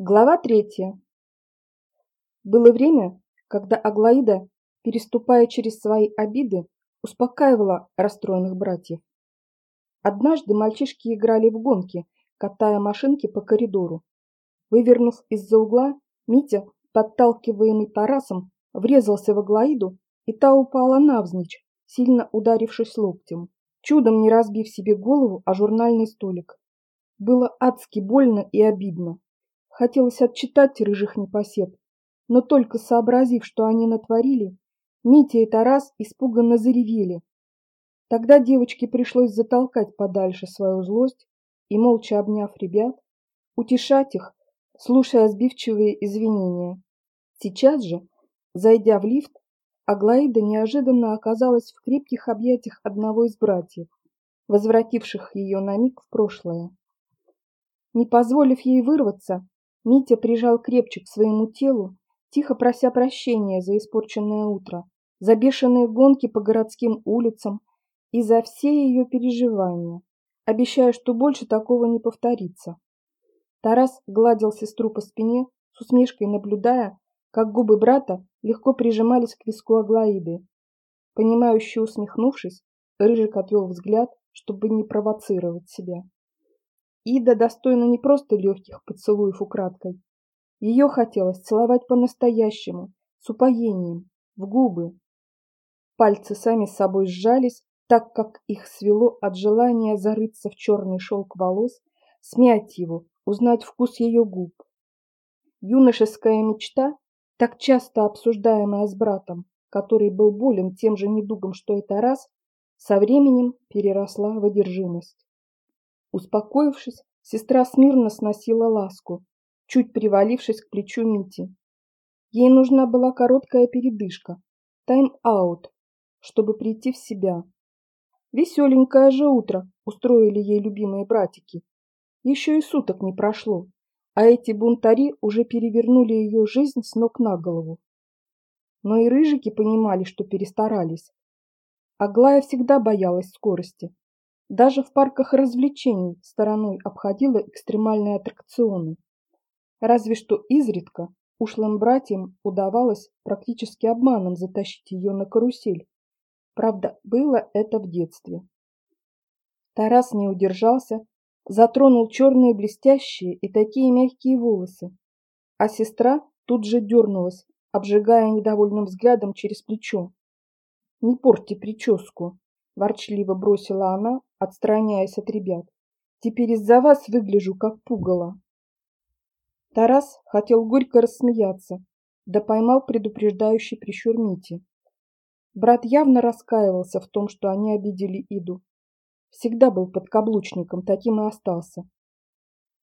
Глава третья. Было время, когда Аглаида, переступая через свои обиды, успокаивала расстроенных братьев. Однажды мальчишки играли в гонки, катая машинки по коридору. Вывернув из-за угла, Митя, подталкиваемый Тарасом, врезался в Аглаиду, и та упала навзничь, сильно ударившись локтем, чудом не разбив себе голову о журнальный столик. Было адски больно и обидно. Хотелось отчитать рыжих непосед, но только сообразив, что они натворили, Митя и Тарас испуганно заревели. Тогда девочке пришлось затолкать подальше свою злость и, молча обняв ребят, утешать их, слушая сбивчивые извинения. Сейчас же, зайдя в лифт, Аглаида неожиданно оказалась в крепких объятиях одного из братьев, возвративших ее на миг в прошлое. Не позволив ей вырваться, Митя прижал крепче к своему телу, тихо прося прощения за испорченное утро, за бешеные гонки по городским улицам и за все ее переживания, обещая, что больше такого не повторится. Тарас гладил сестру по спине, с усмешкой наблюдая, как губы брата легко прижимались к виску Аглаиды. Понимающе усмехнувшись, Рыжик отвел взгляд, чтобы не провоцировать себя. Ида достойна не просто легких поцелуев украдкой. Ее хотелось целовать по-настоящему, с упоением, в губы. Пальцы сами с собой сжались, так как их свело от желания зарыться в черный шелк волос, смять его, узнать вкус ее губ. Юношеская мечта, так часто обсуждаемая с братом, который был болен тем же недугом, что и Тарас, со временем переросла в одержимость. Успокоившись, сестра смирно сносила ласку, чуть привалившись к плечу Мити. Ей нужна была короткая передышка, тайм-аут, чтобы прийти в себя. Веселенькое же утро устроили ей любимые братики. Еще и суток не прошло, а эти бунтари уже перевернули ее жизнь с ног на голову. Но и рыжики понимали, что перестарались. Аглая всегда боялась скорости, даже в парках развлечений стороной обходила экстремальные аттракционы. Разве что изредка ушлым братьям удавалось практически обманом затащить ее на карусель. Правда, было это в детстве. Тарас не удержался, затронул черные блестящие и такие мягкие волосы, а сестра тут же дернулась, обжигая недовольным взглядом через плечо. «Не порти прическу!» – ворчливо бросила она, отстраняясь от ребят. Теперь из-за вас выгляжу как пугало. Тарас хотел горько рассмеяться, да поймал предупреждающий прищур Мити. Брат явно раскаивался в том, что они обидели Иду. Всегда был подкаблучником, таким и остался.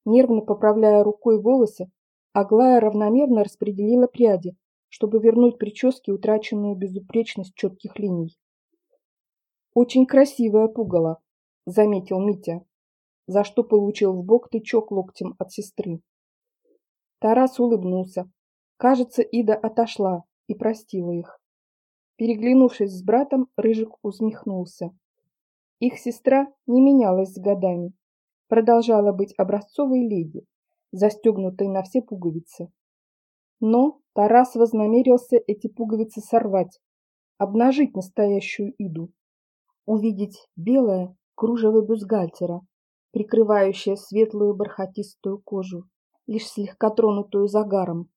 Нервно поправляя рукой волосы, Аглая равномерно распределила пряди, чтобы вернуть прическе утраченную безупречность четких линий. Очень красивая пугало, заметил Митя, за что получил в бок тычок локтем от сестры. Тарас улыбнулся. Кажется, Ида отошла и простила их. Переглянувшись с братом, Рыжик усмехнулся. Их сестра не менялась с годами, продолжала быть образцовой леди, застегнутой на все пуговицы. Но Тарас вознамерился эти пуговицы сорвать, обнажить настоящую Иду, увидеть белое кружево бюстгальтера, прикрывающее светлую бархатистую кожу, лишь слегка тронутую загаром,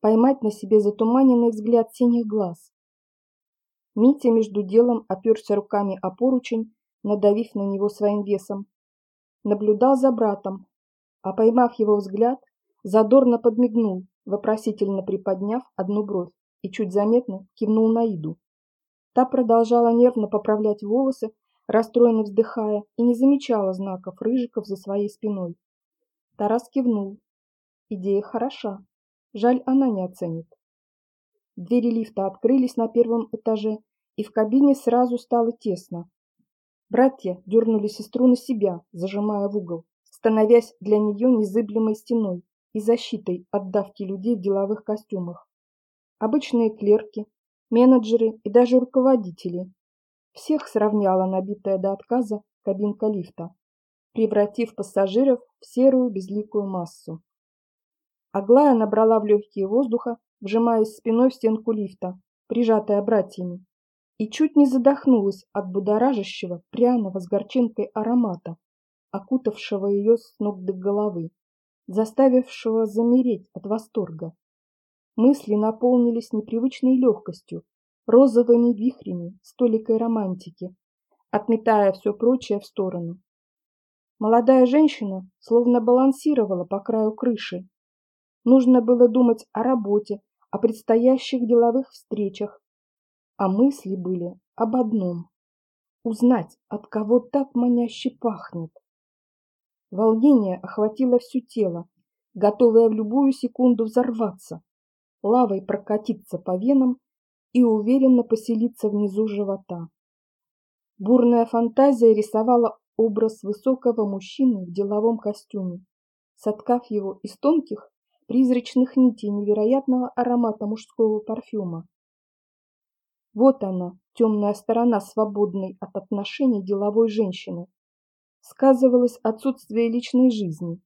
поймать на себе затуманенный взгляд синих глаз. Митя между делом оперся руками о поручень, надавив на него своим весом. Наблюдал за братом, а поймав его взгляд, задорно подмигнул, вопросительно приподняв одну бровь и чуть заметно кивнул на Иду. Та продолжала нервно поправлять волосы, расстроенно вздыхая, и не замечала знаков рыжиков за своей спиной. Тарас кивнул. Идея хороша. Жаль, она не оценит. Двери лифта открылись на первом этаже, и в кабине сразу стало тесно. Братья дернули сестру на себя, зажимая в угол, становясь для нее незыблемой стеной и защитой от давки людей в деловых костюмах. Обычные клерки, менеджеры и даже руководители всех сравняла набитая до отказа кабинка лифта, превратив пассажиров в серую безликую массу. Аглая набрала в легкие воздуха, вжимаясь спиной в стенку лифта, прижатая братьями, и чуть не задохнулась от будоражащего, пряного с горчинкой аромата, окутавшего ее с ног до головы, заставившего замереть от восторга. Мысли наполнились непривычной легкостью, розовыми вихрями, столикой романтики, отметая все прочее в сторону. Молодая женщина словно балансировала по краю крыши. Нужно было думать о работе, о предстоящих деловых встречах, а мысли были об одном — узнать, от кого так маняще пахнет. Волнение охватило все тело, готовое в любую секунду взорваться, лавой прокатиться по венам и уверенно поселиться внизу живота. Бурная фантазия рисовала образ высокого мужчины в деловом костюме, соткав его из тонких, призрачных нитей невероятного аромата мужского парфюма. Вот она, темная сторона свободной от отношений деловой женщины. Сказывалось отсутствие личной жизни,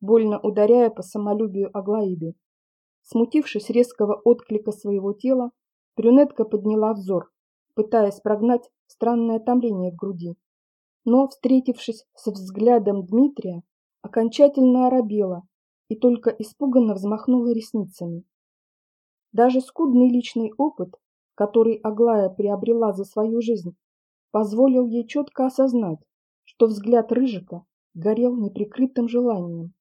больно ударяя по самолюбию Аглаиды. Смутившись резкого отклика своего тела, брюнетка подняла взор, пытаясь прогнать странное томление в груди. Но, встретившись со взглядом Дмитрия, окончательно оробела и только испуганно взмахнула ресницами. Даже скудный личный опыт, который Аглая приобрела за свою жизнь, позволил ей четко осознать, что взгляд Рыжика горел неприкрытым желанием.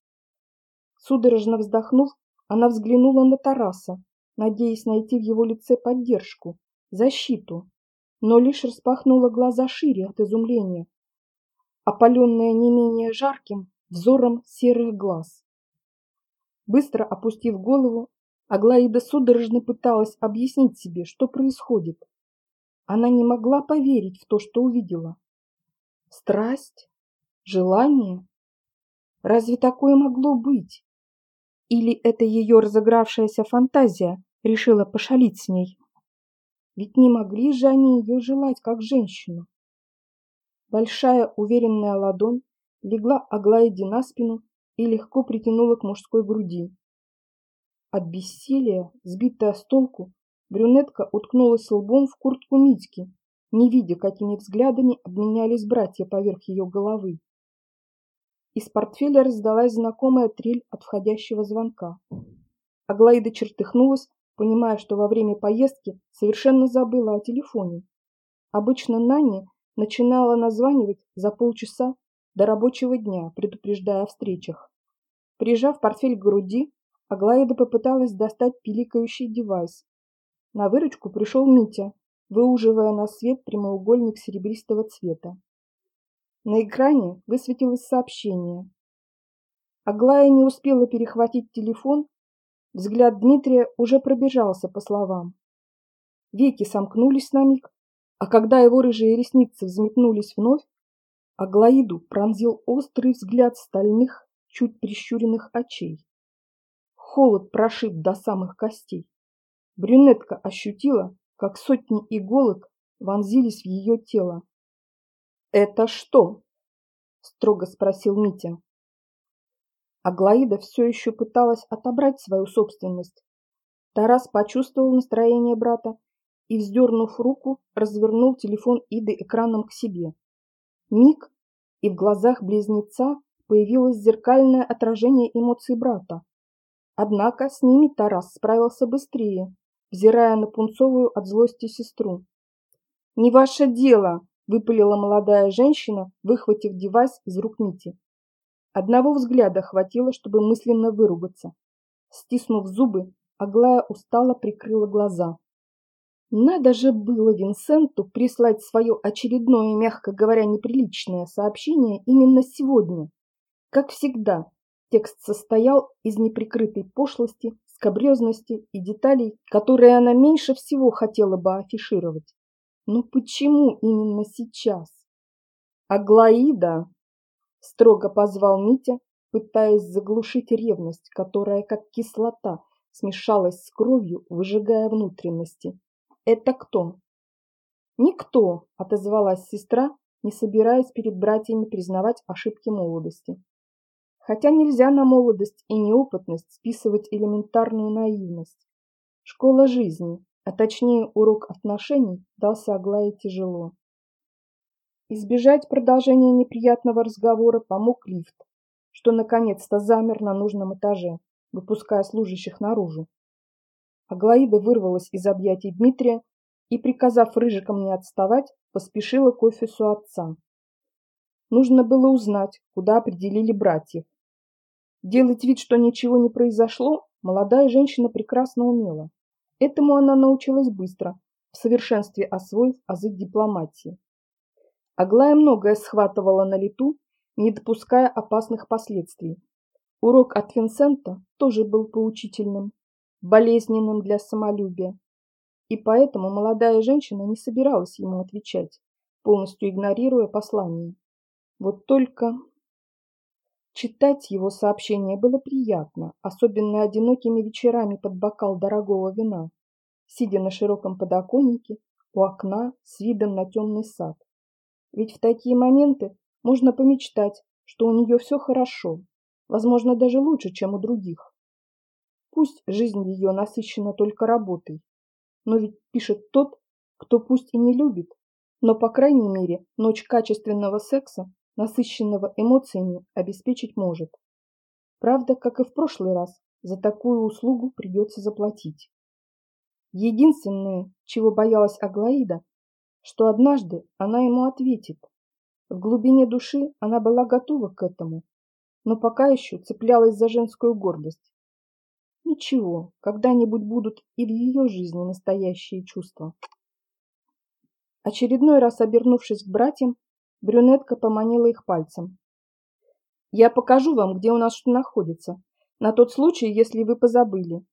Судорожно вздохнув, она взглянула на Тараса, надеясь найти в его лице поддержку, защиту, но лишь распахнула глаза шире от изумления, опаленная не менее жарким взором серых глаз. Быстро опустив голову, Аглаида судорожно пыталась объяснить себе, что происходит. Она не могла поверить в то, что увидела. Страсть? Желание? Разве такое могло быть? Или это ее разыгравшаяся фантазия решила пошалить с ней? Ведь не могли же они ее желать как женщину. Большая уверенная ладонь легла Аглаиде на спину и легко притянула к мужской груди. От бессилия, сбитая с толку, брюнетка уткнулась лбом в куртку Митьки, не видя, какими взглядами обменялись братья поверх ее головы. Из портфеля раздалась знакомая трель от входящего звонка. Аглаида чертыхнулась, понимая, что во время поездки совершенно забыла о телефоне. Обычно Нане начинала названивать за полчаса до рабочего дня, предупреждая о встречах. Прижав портфель к груди, Аглаида попыталась достать пиликающий девайс. На выручку пришел Митя, выуживая на свет прямоугольник серебристого цвета. На экране высветилось сообщение. Аглая не успела перехватить телефон, взгляд Дмитрия уже пробежался по словам. Веки сомкнулись на миг, а когда его рыжие ресницы взметнулись вновь, Аглаиду пронзил острый взгляд стальных, чуть прищуренных очей. Холод прошиб до самых костей. Брюнетка ощутила, как сотни иголок вонзились в ее тело. «Это что?» – строго спросил Митя. Аглаида все еще пыталась отобрать свою собственность. Тарас почувствовал настроение брата и, вздернув руку, развернул телефон Иды экраном к себе. Миг, и в глазах близнеца появилось зеркальное отражение эмоций брата. Однако с ними Тарас справился быстрее, взирая на пунцовую от злости сестру. «Не ваше дело!» Выпалила молодая женщина, выхватив девайс из рук Мити. Одного взгляда хватило, чтобы мысленно выругаться. Стиснув зубы, Аглая устало прикрыла глаза. Надо же было Винсенту прислать свое очередное, мягко говоря, неприличное сообщение именно сегодня. Как всегда, текст состоял из неприкрытой пошлости, скабрезности и деталей, которые она меньше всего хотела бы афишировать. Но почему именно сейчас? Аглаида, строго позвал Митя, пытаясь заглушить ревность, которая, как кислота, смешалась с кровью, выжигая внутренности. Это кто? Никто, отозвалась сестра, не собираясь перед братьями признавать ошибки молодости. Хотя нельзя на молодость и неопытность списывать элементарную наивность. Школа жизни, а точнее урок отношений, дался Аглае тяжело. Избежать продолжения неприятного разговора помог лифт, что наконец-то замер на нужном этаже, выпуская служащих наружу. Аглаида вырвалась из объятий Дмитрия и, приказав рыжикам не отставать, поспешила к офису отца. Нужно было узнать, куда определили братьев. Делать вид, что ничего не произошло, молодая женщина прекрасно умела. Этому она научилась быстро, в совершенстве освоив азы дипломатии. Аглая многое схватывала на лету, не допуская опасных последствий. Урок от Винсента тоже был поучительным, болезненным для самолюбия. И поэтому молодая женщина не собиралась ему отвечать, полностью игнорируя послание. Вот только читать его сообщение было приятно, особенно одинокими вечерами под бокал дорогого вина, сидя на широком подоконнике у окна с видом на темный сад. Ведь в такие моменты можно помечтать, что у нее все хорошо, возможно, даже лучше, чем у других. Пусть жизнь ее насыщена только работой, но ведь пишет тот, кто пусть и не любит, но, по крайней мере, ночь качественного секса, насыщенного эмоциями, обеспечить может. Правда, как и в прошлый раз, за такую услугу придется заплатить. Единственное, чего боялась Аглаида, что однажды она ему ответит. В глубине души она была готова к этому, но пока еще цеплялась за женскую гордость. Ничего, когда-нибудь будут и в ее жизни настоящие чувства. Очередной раз обернувшись к братьям, брюнетка поманила их пальцем. «Я покажу вам, где у нас что находится, на тот случай, если вы позабыли.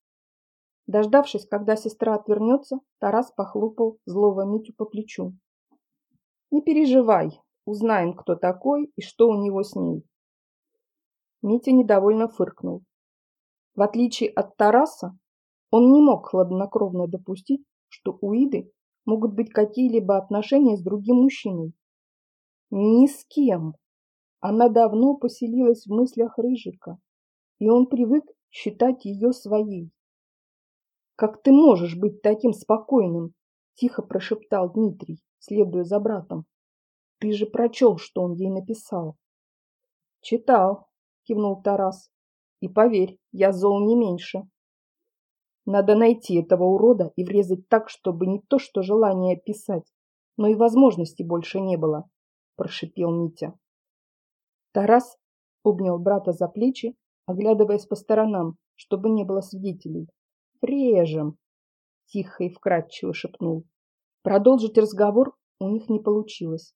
Дождавшись, когда сестра отвернется, Тарас похлопал злого Митю по плечу. «Не переживай, узнаем, кто такой и что у него с ней». Митя недовольно фыркнул. В отличие от Тараса, он не мог хладнокровно допустить, что у Иды могут быть какие-либо отношения с другим мужчиной. Ни с кем. Она давно поселилась в мыслях Рыжика, и он привык считать ее своей. «Как ты можешь быть таким спокойным?» – тихо прошептал Дмитрий, следуя за братом. «Ты же прочел, что он ей написал». «Читал», – кивнул Тарас. «И поверь, я зол не меньше». Надо найти этого урода и врезать так, чтобы не то что желание писать, но и возможности больше не было, – прошипел Митя. Тарас обнял брата за плечи, оглядываясь по сторонам, чтобы не было свидетелей. Врежем, тихо и вкрадчиво шепнул. Продолжить разговор у них не получилось.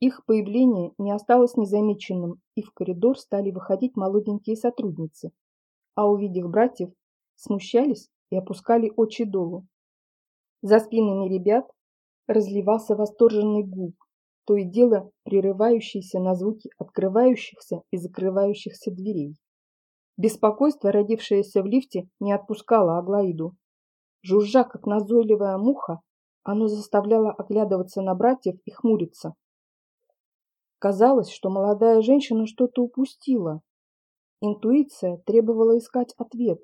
Их появление не осталось незамеченным, и в коридор стали выходить молоденькие сотрудницы, а увидев братьев, смущались и опускали очи долу. За спинами ребят разливался восторженный гул, то и дело прерывающийся на звуки открывающихся и закрывающихся дверей. Беспокойство, родившееся в лифте, не отпускало Аглаиду. Жужжа, как назойливая муха, оно заставляло оглядываться на братьев и хмуриться. Казалось, что молодая женщина что-то упустила. Интуиция требовала искать ответ,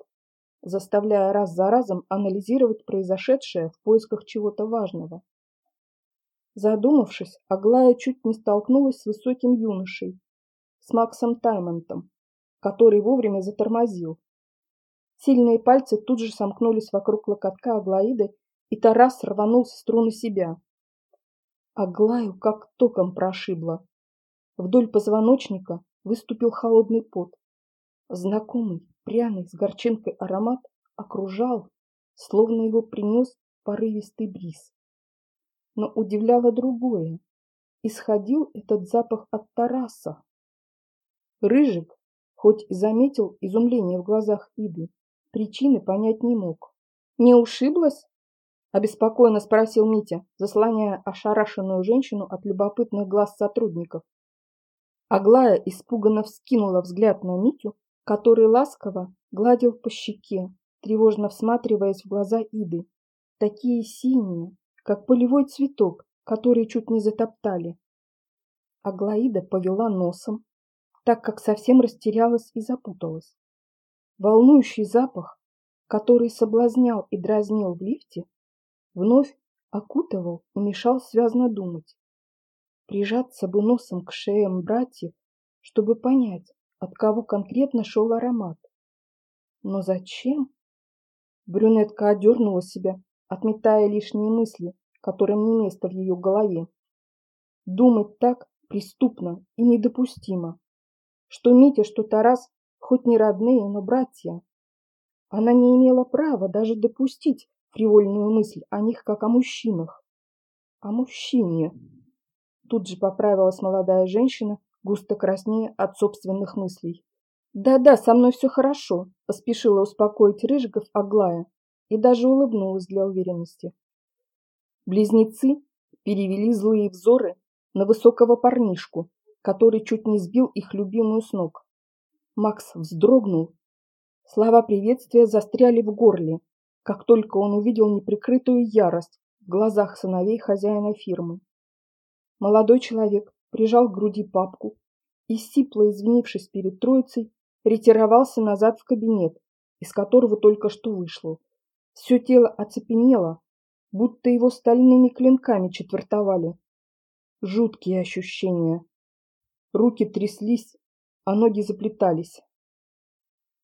заставляя раз за разом анализировать произошедшее в поисках чего-то важного. Задумавшись, Аглая чуть не столкнулась с высоким юношей, с Максом Таймонтом, который вовремя затормозил. Сильные пальцы тут же сомкнулись вокруг локотка Аглаиды, и Тарас рванул сестру на себя. Аглаю как током прошибло. Вдоль позвоночника выступил холодный пот. Знакомый, пряный, с горчинкой аромат окружал, словно его принес порывистый бриз. Но удивляло другое. Исходил этот запах от Тараса. Рыжик, хоть и заметил изумление в глазах Иды, причины понять не мог. «Не ушиблась?» – обеспокоенно спросил Митя, заслоняя ошарашенную женщину от любопытных глаз сотрудников. Аглая испуганно вскинула взгляд на Митю, который ласково гладил по щеке, тревожно всматриваясь в глаза Иды, такие синие, как полевой цветок, который чуть не затоптали. Аглаида повела носом, так как совсем растерялась и запуталась. Волнующий запах, который соблазнял и дразнил в лифте, вновь окутывал и мешал связно думать. Прижаться бы носом к шеям братьев, чтобы понять, от кого конкретно шел аромат. Но зачем? Брюнетка одернула себя, отметая лишние мысли, которым не место в ее голове. Думать так преступно и недопустимо, что Митя, что Тарас, хоть не родные, но братья. Она не имела права даже допустить фривольную мысль о них как о мужчинах. О мужчине. Тут же поправилась молодая женщина, густо краснея от собственных мыслей. «Да-да, со мной все хорошо», – поспешила успокоить Рыжиков Аглая и даже улыбнулась для уверенности. Близнецы перевели злые взоры на высокого парнишку, который чуть не сбил их любимую с ног. Макс вздрогнул. Слова приветствия застряли в горле, как только он увидел неприкрытую ярость в глазах сыновей хозяина фирмы. Молодой человек прижал к груди папку и, сипло извинившись перед троицей, ретировался назад в кабинет, из которого только что вышел. Все тело оцепенело, будто его стальными клинками четвертовали. Жуткие ощущения. Руки тряслись, а ноги заплетались.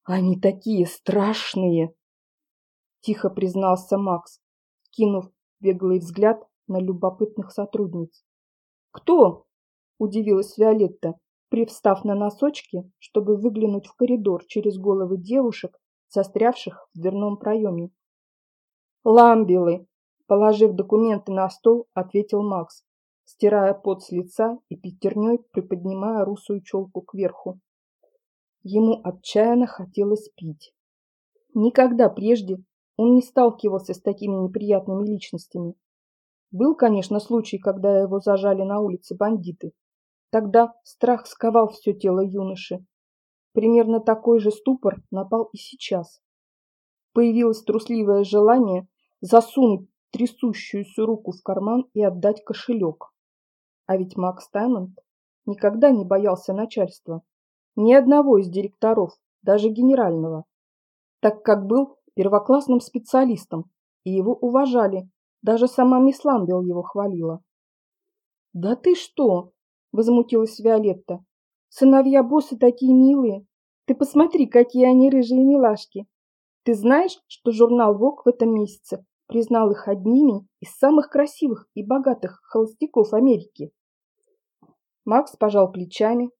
«Они такие страшные!» Тихо признался Макс, кинув беглый взгляд на любопытных сотрудниц. «Кто?» – удивилась Виолетта, привстав на носочки, чтобы выглянуть в коридор через головы девушек, застрявших в дверном проеме. «Ламбелы!» – положив документы на стол, ответил Макс, стирая пот с лица и пятерней приподнимая русую челку кверху. Ему отчаянно хотелось пить. Никогда прежде он не сталкивался с такими неприятными личностями. Был, конечно, случай, когда его зажали на улице бандиты, Тогда страх сковал все тело юноши. Примерно такой же ступор напал и сейчас. Появилось трусливое желание засунуть трясущуюся руку в карман и отдать кошелек. А ведь Макс Таймонд никогда не боялся начальства. Ни одного из директоров, даже генерального. Так как был первоклассным специалистом, и его уважали. Даже сама мисс Ламбел его хвалила. «Да ты что!» – возмутилась Виолетта. «Сыновья босса такие милые. Ты посмотри, какие они рыжие милашки. Ты знаешь, что журнал «Вок» в этом месяце признал их одними из самых красивых и богатых холостяков Америки?» Макс пожал плечами,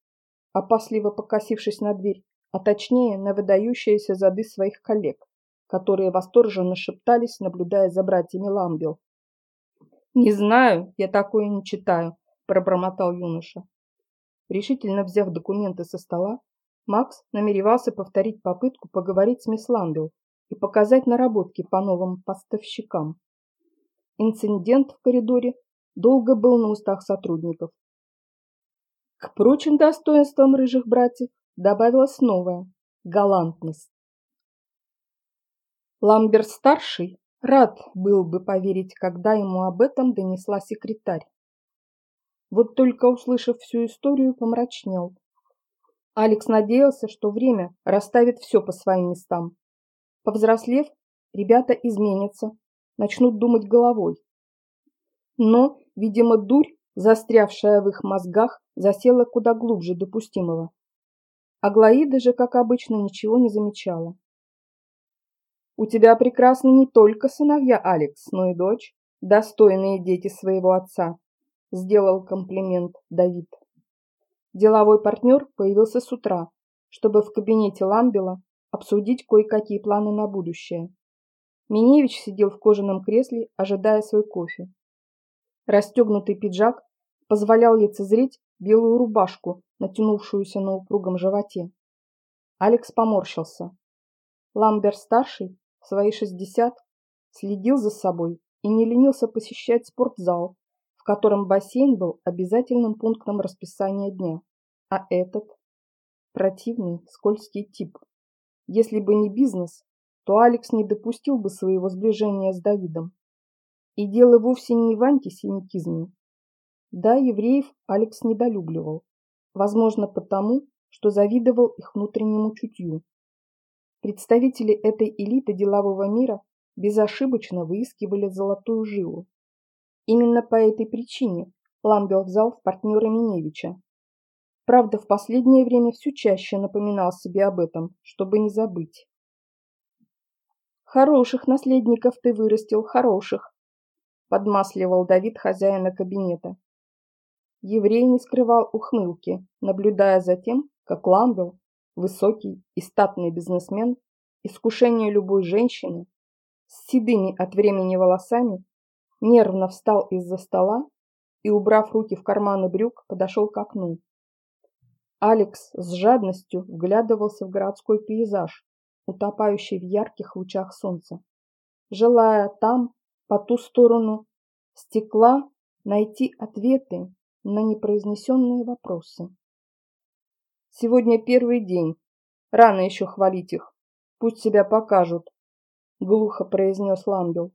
опасливо покосившись на дверь, а точнее на выдающиеся зады своих коллег, которые восторженно шептались, наблюдая за братьями Ламбел. «Не знаю, я такое не читаю», пробормотал юноша. Решительно взяв документы со стола, Макс намеревался повторить попытку поговорить с мисс Ламбел и показать наработки по новым поставщикам. Инцидент в коридоре долго был на устах сотрудников. К прочим достоинствам рыжих братьев добавилась новая – галантность. Ламбер-старший рад был бы поверить, когда ему об этом донесла секретарь. Вот только услышав всю историю, помрачнел. Алекс надеялся, что время расставит все по своим местам. Повзрослев, ребята изменятся, начнут думать головой. Но, видимо, дурь, застрявшая в их мозгах, засела куда глубже допустимого. Аглаида же, как обычно, ничего не замечала. «У тебя прекрасны не только сыновья, Алекс, но и дочь, достойные дети своего отца», сделал комплимент Давид. Деловой партнер появился с утра, чтобы в кабинете Ламбела обсудить кое-какие планы на будущее. Миневич сидел в кожаном кресле, ожидая свой кофе. Расстегнутый пиджак позволял лицезреть белую рубашку, натянувшуюся на упругом животе. Алекс поморщился. Ламбер-старший, в свои шестьдесят, следил за собой и не ленился посещать спортзал, в котором бассейн был обязательным пунктом расписания дня, а этот – противный, скользкий тип. Если бы не бизнес, то Алекс не допустил бы своего сближения с Давидом. И дело вовсе не в антисемитизме. Да, евреев Алекс недолюбливал. Возможно, потому, что завидовал их внутреннему чутью. Представители этой элиты делового мира безошибочно выискивали золотую жилу. Именно по этой причине Ламбел взял в партнера Миневича. Правда, в последнее время все чаще напоминал себе об этом, чтобы не забыть. «Хороших наследников ты вырастил, хороших!» – подмасливал Давид хозяина кабинета. Еврей не скрывал ухмылки, наблюдая за тем, как Ламбел, высокий и статный бизнесмен, искушение любой женщины, с седыми от времени волосами, нервно встал из-за стола и, убрав руки в карманы брюк, подошел к окну. Алекс с жадностью вглядывался в городской пейзаж, утопающий в ярких лучах солнца, желая там, по ту сторону стекла, найти ответы на непроизнесенные вопросы. Сегодня первый день. Рано еще хвалить их. Пусть себя покажут, — глухо произнес Ламбел.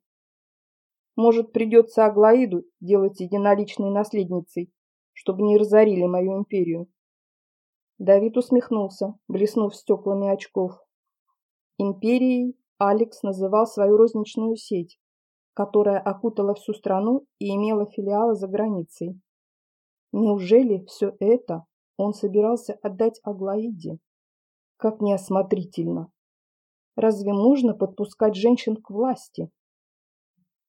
«Может, придется Аглаиду делать единоличной наследницей, чтобы не разорили мою империю?» Давид усмехнулся, блеснув стеклами очков. Империей Алекс называл свою розничную сеть, которая окутала всю страну и имела филиалы за границей. Неужели все это он собирался отдать Аглаиде? Как неосмотрительно! Разве можно подпускать женщин к власти?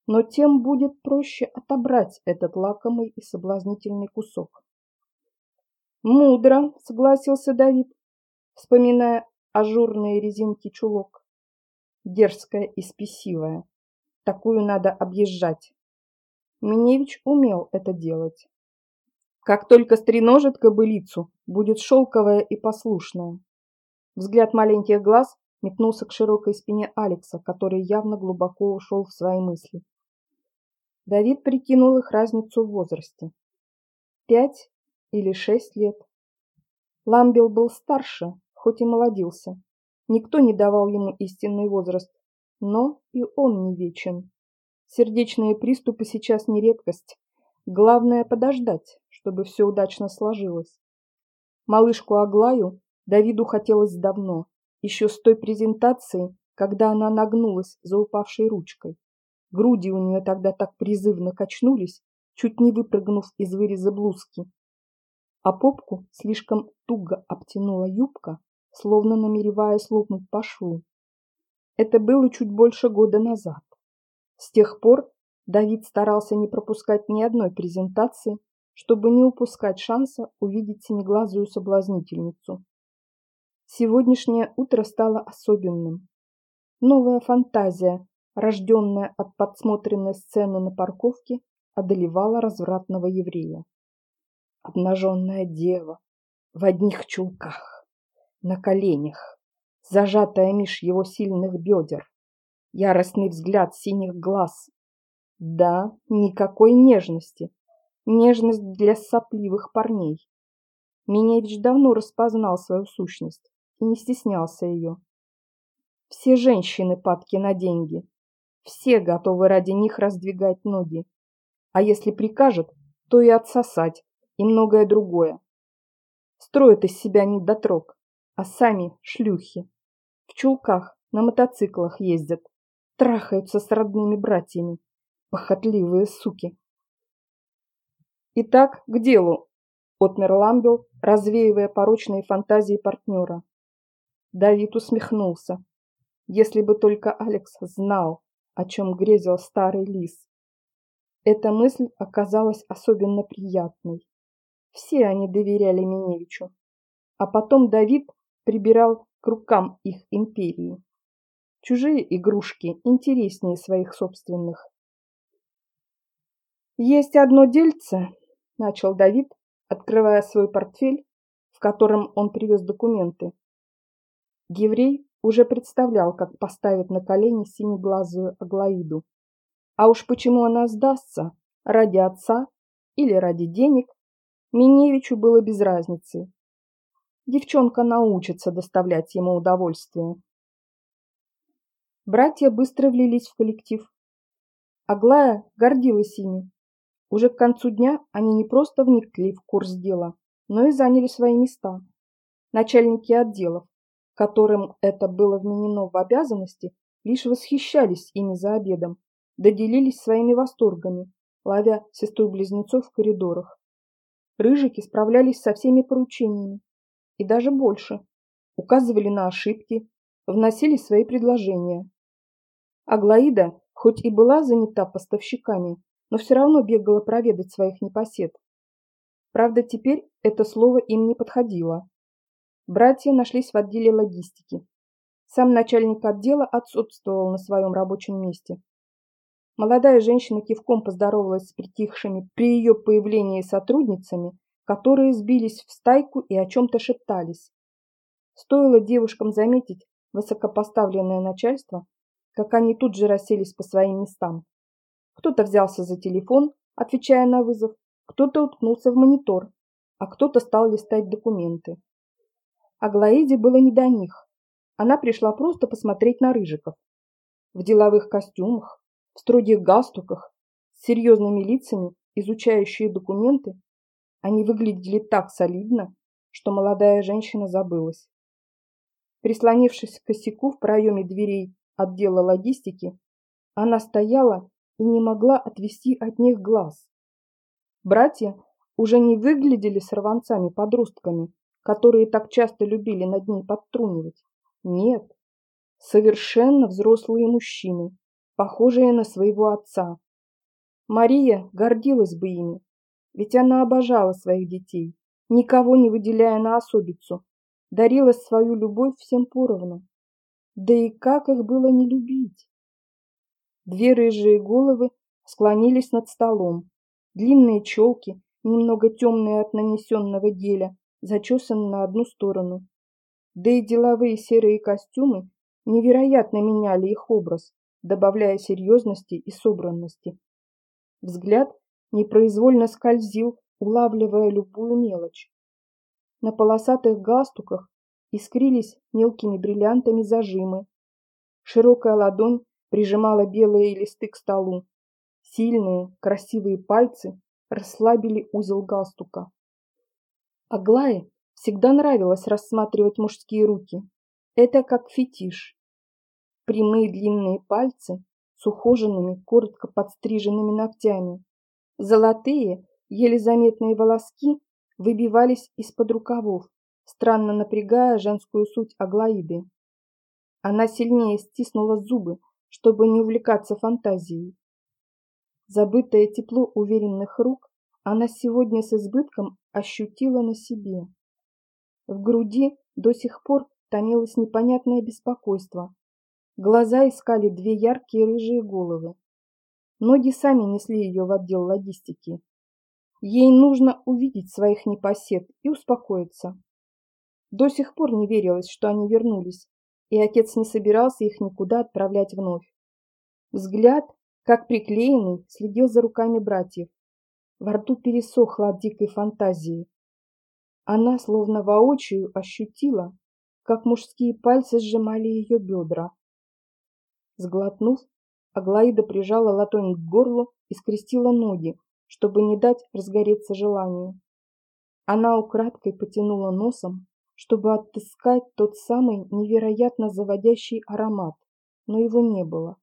Но тем будет проще отобрать этот лакомый и соблазнительный кусок. «Мудро», — согласился Давид, вспоминая ажурные резинки чулок. Дерзкая и спесивая. Такую надо объезжать. Миневич умел это делать. Как только стреножит кобылицу, будет шелковая и послушная. Взгляд маленьких глаз метнулся к широкой спине Алекса, который явно глубоко ушел в свои мысли. Давид прикинул их разницу в возрасте. Пять или шесть лет. Ламбел был старше, хоть и молодился. Никто не давал ему истинный возраст, но и он не вечен. Сердечные приступы сейчас не редкость. Главное подождать, чтобы все удачно сложилось. Малышку Аглаю Давиду хотелось давно, еще с той презентации, когда она нагнулась за упавшей ручкой. Груди у нее тогда так призывно качнулись, чуть не выпрыгнув из выреза блузки. А попку слишком туго обтянула юбка, словно намереваясь лопнуть по шву. Это было чуть больше года назад. С тех пор Давид старался не пропускать ни одной презентации, чтобы не упускать шанса увидеть синеглазую соблазнительницу. Сегодняшнее утро стало особенным. Новая фантазия, рожденная от подсмотренной сцены на парковке, одолевала развратного еврея. Обнаженная дева в одних чулках, на коленях, зажатая меж его сильных бедер, яростный взгляд синих глаз. Да, никакой нежности. Нежность для сопливых парней. Миневич давно распознал свою сущность и не стеснялся ее. Все женщины падки на деньги. Все готовы ради них раздвигать ноги. А если прикажет, то и отсосать, и многое другое. Строят из себя недотрог, а сами шлюхи. В чулках, на мотоциклах ездят, трахаются с родными братьями. Похотливые суки. Итак, к делу, отмер Ламбел, развеивая порочные фантазии партнера. Давид усмехнулся. Если бы только Алекс знал, о чем грезил старый лис. Эта мысль оказалась особенно приятной. Все они доверяли Миневичу. А потом Давид прибирал к рукам их империи. Чужие игрушки интереснее своих собственных. «Есть одно дельце», — начал Давид, открывая свой портфель, в котором он привез документы. Еврей уже представлял, как поставит на колени синеглазую Аглаиду. А уж почему она сдастся, ради отца или ради денег, Миневичу было без разницы. Девчонка научится доставлять ему удовольствие. Братья быстро влились в коллектив. Аглая гордилась ими. Уже к концу дня они не просто вникли в курс дела, но и заняли свои места. Начальники отделов, которым это было вменено в обязанности, лишь восхищались ими за обедом, доделились своими восторгами, ловя сестру-близнецов в коридорах. Рыжики справлялись со всеми поручениями, и даже больше, указывали на ошибки, вносили свои предложения. Аглаида, хоть и была занята поставщиками, но все равно бегала проведать своих непосед. Правда, теперь это слово им не подходило. Братья нашлись в отделе логистики. Сам начальник отдела отсутствовал на своем рабочем месте. Молодая женщина кивком поздоровалась с притихшими при ее появлении сотрудницами, которые сбились в стайку и о чем-то шептались. Стоило девушкам заметить высокопоставленное начальство, как они тут же расселись по своим местам. Кто-то взялся за телефон, отвечая на вызов, кто-то уткнулся в монитор, а кто-то стал листать документы. Аглаиде было не до них. Она пришла просто посмотреть на рыжиков. В деловых костюмах, в строгих галстуках, с серьезными лицами, изучающие документы, они выглядели так солидно, что молодая женщина забылась. Прислонившись к косяку в проеме дверей отдела логистики, она стояла и не могла отвести от них глаз. Братья уже не выглядели сорванцами-подростками, которые так часто любили над ней подтрунивать. Нет, совершенно взрослые мужчины, похожие на своего отца. Мария гордилась бы ими, ведь она обожала своих детей, никого не выделяя на особицу, дарила свою любовь всем поровну. Да и как их было не любить? Две рыжие головы склонились над столом. Длинные челки, немного темные от нанесенного геля, зачесаны на одну сторону. Да и деловые серые костюмы невероятно меняли их образ, добавляя серьезности и собранности. Взгляд непроизвольно скользил, улавливая любую мелочь. На полосатых галстуках искрились мелкими бриллиантами зажимы. Широкая ладонь прижимала белые листы к столу. Сильные, красивые пальцы расслабили узел галстука. Аглае всегда нравилось рассматривать мужские руки. Это как фетиш. Прямые длинные пальцы с ухоженными, коротко подстриженными ногтями. Золотые, еле заметные волоски выбивались из-под рукавов, странно напрягая женскую суть Аглаиды. Она сильнее стиснула зубы, чтобы не увлекаться фантазией. Забытое тепло уверенных рук она сегодня с избытком ощутила на себе. В груди до сих пор томилось непонятное беспокойство. Глаза искали две яркие рыжие головы. Ноги сами несли ее в отдел логистики. Ей нужно увидеть своих непосед и успокоиться. До сих пор не верилось, что они вернулись, и отец не собирался их никуда отправлять вновь. Взгляд, как приклеенный, следил за руками братьев. Во рту пересохло от дикой фантазии. Она словно воочию ощутила, как мужские пальцы сжимали ее бедра. Сглотнув, Аглаида прижала ладонь к горлу и скрестила ноги, чтобы не дать разгореться желанию. Она украдкой потянула носом, чтобы отыскать тот самый невероятно заводящий аромат, но его не было.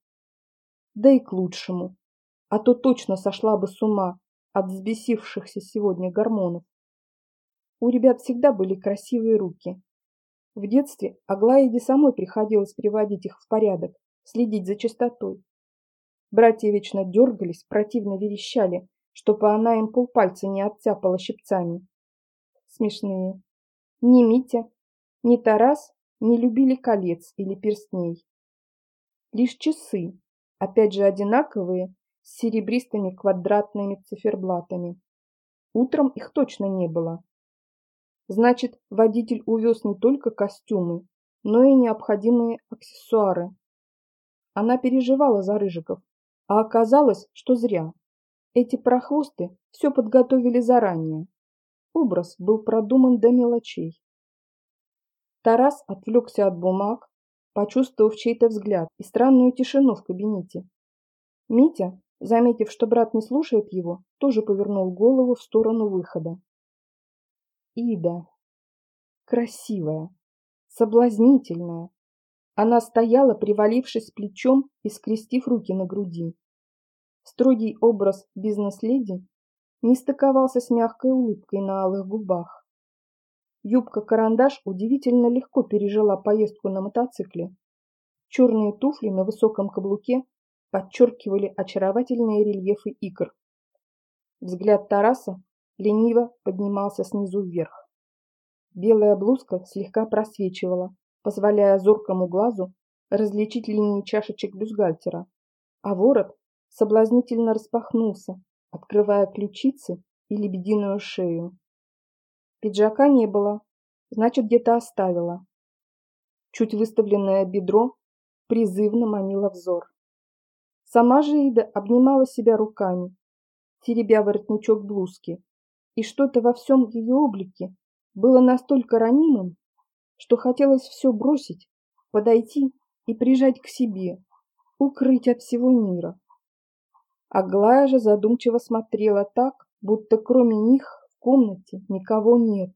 Да и к лучшему, а то точно сошла бы с ума от взбесившихся сегодня гормонов. У ребят всегда были красивые руки. В детстве Аглаиде самой приходилось приводить их в порядок, следить за чистотой. Братья вечно дергались, противно верещали, чтобы она им полпальца не оттяпала щипцами. Смешные. Ни Митя, ни Тарас не любили колец или перстней. Лишь часы, опять же одинаковые, с серебристыми квадратными циферблатами. Утром их точно не было. Значит, водитель увез не только костюмы, но и необходимые аксессуары. Она переживала за Рыжиков, а оказалось, что зря. Эти прохвосты все подготовили заранее. Образ был продуман до мелочей. Тарас отвлекся от бумаг, почувствовав чей-то взгляд и странную тишину в кабинете. Митя, заметив, что брат не слушает его, тоже повернул голову в сторону выхода. Ида. красивая, соблазнительная. Она стояла, привалившись плечом и скрестив руки на груди. Строгий образ бизнес-леди не стыковался с мягкой улыбкой на алых губах. Юбка-карандаш удивительно легко пережила поездку на мотоцикле. Черные туфли на высоком каблуке подчеркивали очаровательные рельефы икр. Взгляд Тараса лениво поднимался снизу вверх. Белая блузка слегка просвечивала, позволяя зоркому глазу различить линии чашечек бюстгальтера, а ворот соблазнительно распахнулся, открывая ключицы и лебединую шею. Пиджака не было, значит, где-то оставила. Чуть выставленное бедро призывно манило взор. Сама же Ида обнимала себя руками, теребя воротничок блузки, и что-то во всем ее облике было настолько ранимым, что хотелось все бросить, подойти и прижать к себе, укрыть от всего мира. Аглая же задумчиво смотрела так, будто кроме них в комнате никого нет.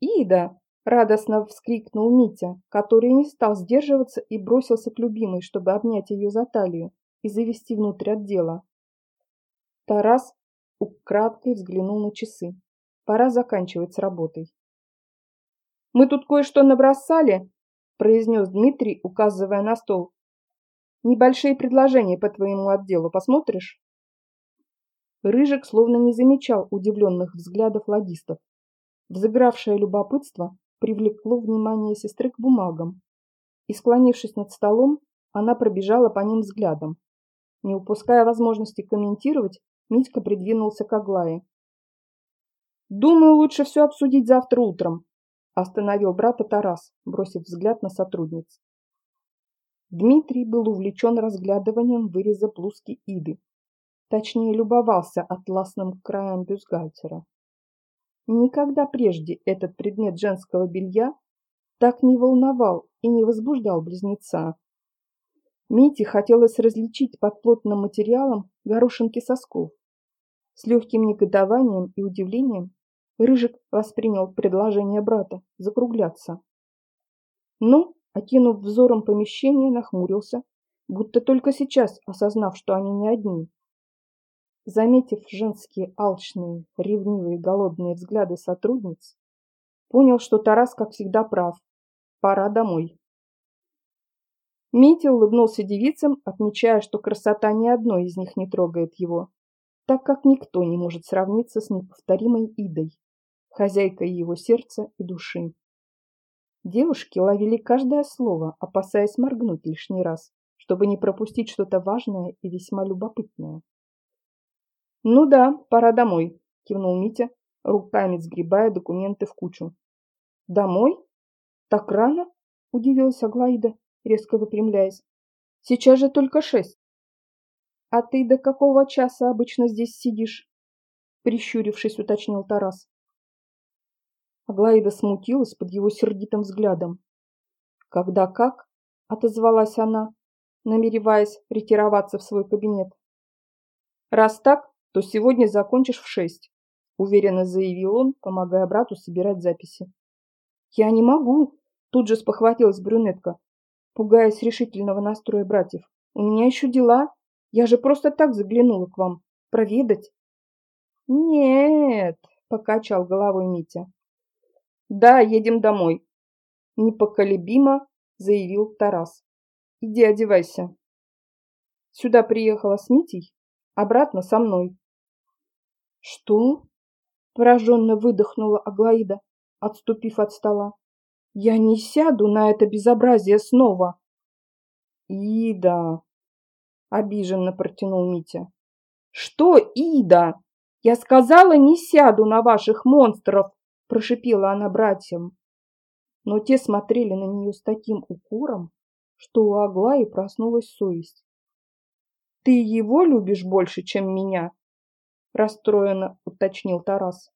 «Ида!» — радостно вскрикнул Митя, который не стал сдерживаться и бросился к любимой, чтобы обнять ее за талию и завести внутрь отдела. Тарас украдкой взглянул на часы. Пора заканчивать с работой. «Мы тут кое-что набросали», — произнес Дмитрий, указывая на стол. Небольшие предложения по твоему отделу посмотришь?» Рыжик словно не замечал удивленных взглядов логистов. Взыгравшее любопытство привлекло внимание сестры к бумагам, и, склонившись над столом, она пробежала по ним взглядом. Не упуская возможности комментировать, Митька придвинулся к Аглае. «Думаю, лучше все обсудить завтра утром», – остановил брата Тарас, бросив взгляд на сотрудниц. Дмитрий был увлечен разглядыванием выреза блузки Иды. Точнее, любовался атласным краем бюстгальтера. Никогда прежде этот предмет женского белья так не волновал и не возбуждал близнеца. Мите хотелось различить под плотным материалом горошинки сосков. С легким негодованием и удивлением Рыжик воспринял предложение брата закругляться. «Ну, окинув взором помещение, нахмурился, будто только сейчас осознав, что они не одни. Заметив женские алчные, ревнивые, голодные взгляды сотрудниц, понял, что Тарас, как всегда, прав. Пора домой. Митя улыбнулся девицам, отмечая, что красота ни одной из них не трогает его, так как никто не может сравниться с неповторимой Идой, хозяйкой его сердца и души. Девушки ловили каждое слово, опасаясь моргнуть лишний раз, чтобы не пропустить что-то важное и весьма любопытное. «Ну да, пора домой», – кивнул Митя, руками сгребая документы в кучу. «Домой? Так рано?» – удивилась Аглаида, резко выпрямляясь. «Сейчас же только шесть». «А ты до какого часа обычно здесь сидишь?» – прищурившись, уточнил Тарас. Аглаида смутилась под его сердитым взглядом. «Когда как?» – отозвалась она, намереваясь ретироваться в свой кабинет. «Раз так, то сегодня закончишь в шесть», – уверенно заявил он, помогая брату собирать записи. «Я не могу», – тут же спохватилась брюнетка, пугаясь решительного настроя братьев. «У меня еще дела. Я же просто так заглянула к вам. Проведать». «Нет», – покачал головой Митя. Да, едем домой. Непоколебимо заявил Тарас. Иди одевайся. Сюда приехала с Митей, обратно со мной. Что? Пораженно выдохнула Аглаида, отступив от стола. Я не сяду на это безобразие снова. Ида, обиженно протянул Митя. Что, Ида? Я сказала, не сяду на ваших монстров прошипела она братьям. Но те смотрели на нее с таким укором, что у Аглаи проснулась совесть. «Ты его любишь больше, чем меня?» – расстроенно уточнил Тарас.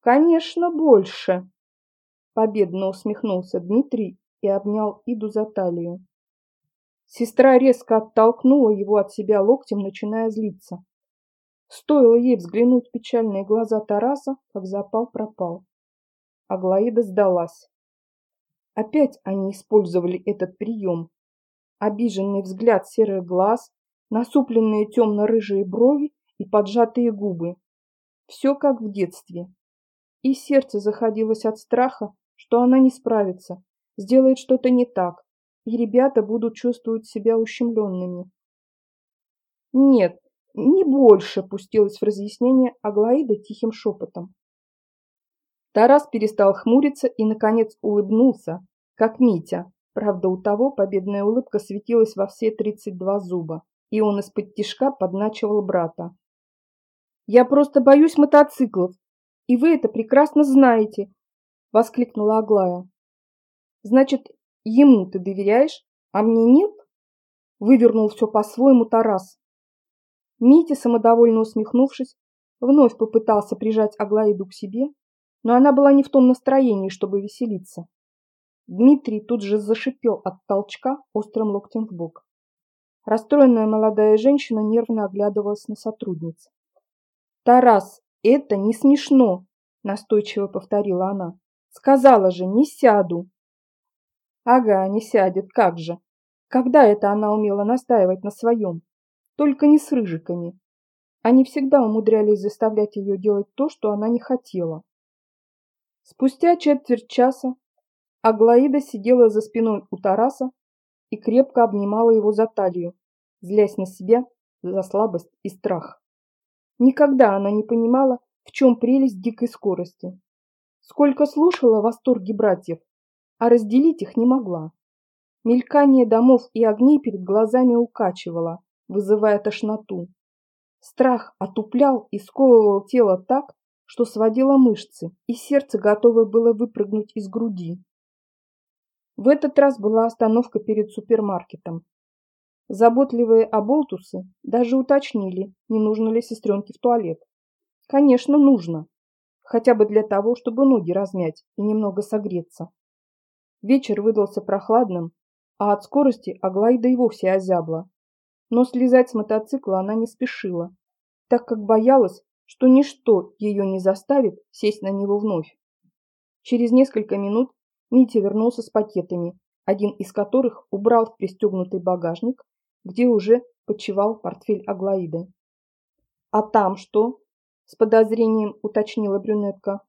«Конечно, больше!» – победно усмехнулся Дмитрий и обнял Иду за талию. Сестра резко оттолкнула его от себя локтем, начиная злиться. Стоило ей взглянуть в печальные глаза Тараса, как запал пропал. Аглаида сдалась. Опять они использовали этот прием. Обиженный взгляд серых глаз, насупленные темно-рыжие брови и поджатые губы. Все как в детстве. И сердце заходилось от страха, что она не справится, сделает что-то не так, и ребята будут чувствовать себя ущемленными. Нет, не больше, пустилась в разъяснение Аглаида тихим шепотом. Тарас перестал хмуриться и, наконец, улыбнулся, как Митя. Правда, у того победная улыбка светилась во все тридцать два зуба, и он из-под тишка подначивал брата. «Я просто боюсь мотоциклов, и вы это прекрасно знаете!» — воскликнула Аглая. «Значит, ему ты доверяешь, а мне нет?» — вывернул все по-своему Тарас. Митя, самодовольно усмехнувшись, вновь попытался прижать Аглаиду к себе, но она была не в том настроении, чтобы веселиться. Дмитрий тут же зашипел от толчка острым локтем в бок. Расстроенная молодая женщина нервно оглядывалась на сотрудниц. «Тарас, это не смешно!» – настойчиво повторила она. «Сказала же, не сяду!» «Ага, не сядет, как же! Когда это она умела настаивать на своем? Только не с рыжиками. Они всегда умудрялись заставлять ее делать то, что она не хотела. Спустя четверть часа Аглаида сидела за спиной у Тараса и крепко обнимала его за талию, злясь на себя за слабость и страх. Никогда она не понимала, в чем прелесть дикой скорости. Сколько слушала восторги братьев, а разделить их не могла. Мелькание домов и огней перед глазами укачивало, вызывая тошноту. Страх отуплял и сковывал тело так, что сводило мышцы, и сердце готово было выпрыгнуть из груди. В этот раз была остановка перед супермаркетом. Заботливые оболтусы даже уточнили, не нужно ли сестренке в туалет. Конечно, нужно. Хотя бы для того, чтобы ноги размять и немного согреться. Вечер выдался прохладным, а от скорости Аглайда и вовсе озябла. Но слезать с мотоцикла она не спешила, так как боялась, что ничто ее не заставит сесть на него вновь. Через несколько минут Митя вернулся с пакетами, один из которых убрал в пристегнутый багажник, где уже почивал портфель Аглаиды. «А там что?» – с подозрением уточнила брюнетка.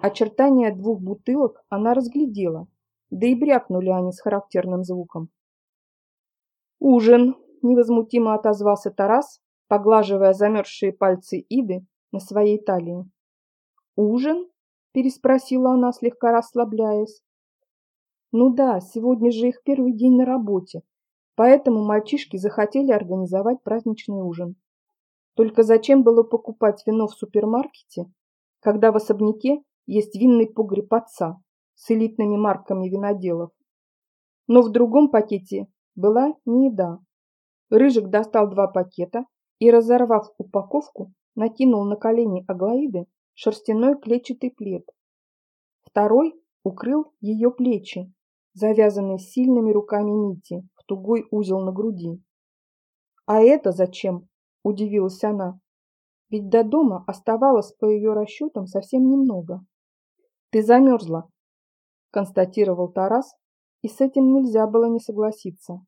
Очертания двух бутылок она разглядела, да и брякнули они с характерным звуком. «Ужин!» – невозмутимо отозвался Тарас, поглаживая замерзшие пальцы Иды на своей талии. «Ужин?» – переспросила она, слегка расслабляясь. «Ну да, сегодня же их первый день на работе, поэтому мальчишки захотели организовать праздничный ужин. Только зачем было покупать вино в супермаркете, когда в особняке есть винный погреб отца с элитными марками виноделов? Но в другом пакете была не еда. Рыжик достал два пакета и, разорвав упаковку, накинул на колени Аглаиды шерстяной клетчатый плед. Второй укрыл ее плечи, завязанные сильными руками Мити в тугой узел на груди. «А это зачем?» – удивилась она. «Ведь до дома оставалось, по ее расчетам, совсем немного». «Ты замерзла», – констатировал Тарас, и с этим нельзя было не согласиться.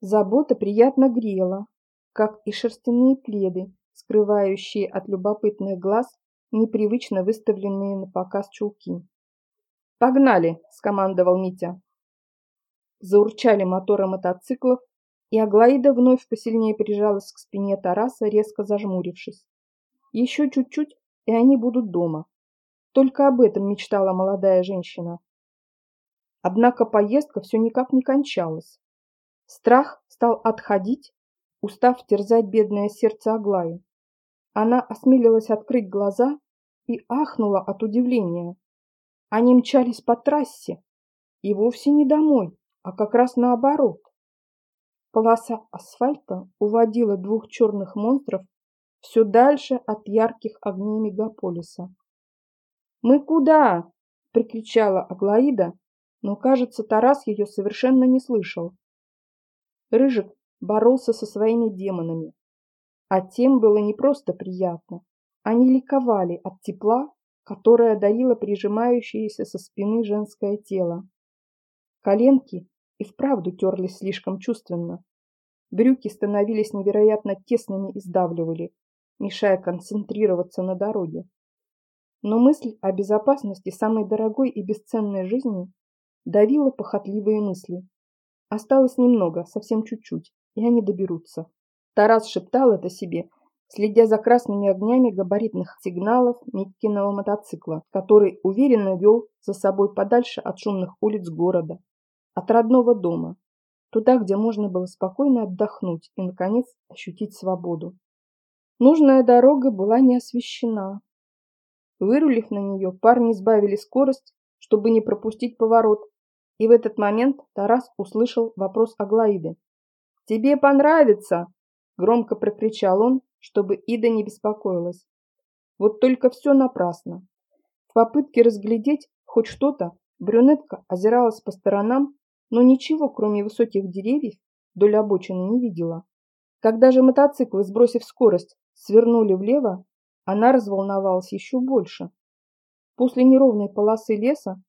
Забота приятно грела, как и шерстяные пледы, скрывающие от любопытных глаз непривычно выставленные на показ чулки. «Погнали!» – скомандовал Митя. Заурчали моторы мотоциклов, и Аглаида вновь посильнее прижалась к спине Тараса, резко зажмурившись. Еще чуть-чуть, и они будут дома. Только об этом мечтала молодая женщина. Однако поездка все никак не кончалась. Страх стал отходить, устав терзать бедное сердце Аглаи. Она осмелилась открыть глаза и ахнула от удивления. Они мчались по трассе, и вовсе не домой, а как раз наоборот. Полоса асфальта уводила двух черных монстров все дальше от ярких огней мегаполиса. «Мы куда?» – прикричала Аглаида, но, кажется, Тарас ее совершенно не слышал. Рыжик боролся со своими демонами. А тем было не просто приятно. Они ликовали от тепла, которая дарила прижимающееся со спины женское тело. Коленки и вправду терлись слишком чувственно. Брюки становились невероятно тесными и сдавливали, мешая концентрироваться на дороге. Но мысль о безопасности самой дорогой и бесценной жизни давила похотливые мысли. Осталось немного, совсем чуть-чуть, и они доберутся. Тарас шептал это себе, следя за красными огнями габаритных сигналов Миткиного мотоцикла, который уверенно вел за собой подальше от шумных улиц города, от родного дома, туда, где можно было спокойно отдохнуть и, наконец, ощутить свободу. Нужная дорога была не освещена. Вырулив на нее, парни сбавили скорость, чтобы не пропустить поворот, и в этот момент Тарас услышал вопрос Аглаиды. «Тебе понравится!» – громко прокричал он, чтобы Ида не беспокоилась. Вот только все напрасно. В попытке разглядеть хоть что-то, брюнетка озиралась по сторонам, но ничего, кроме высоких деревьев, вдоль обочины не видела. Когда же мотоциклы, сбросив скорость, свернули влево, она разволновалась еще больше. После неровной полосы леса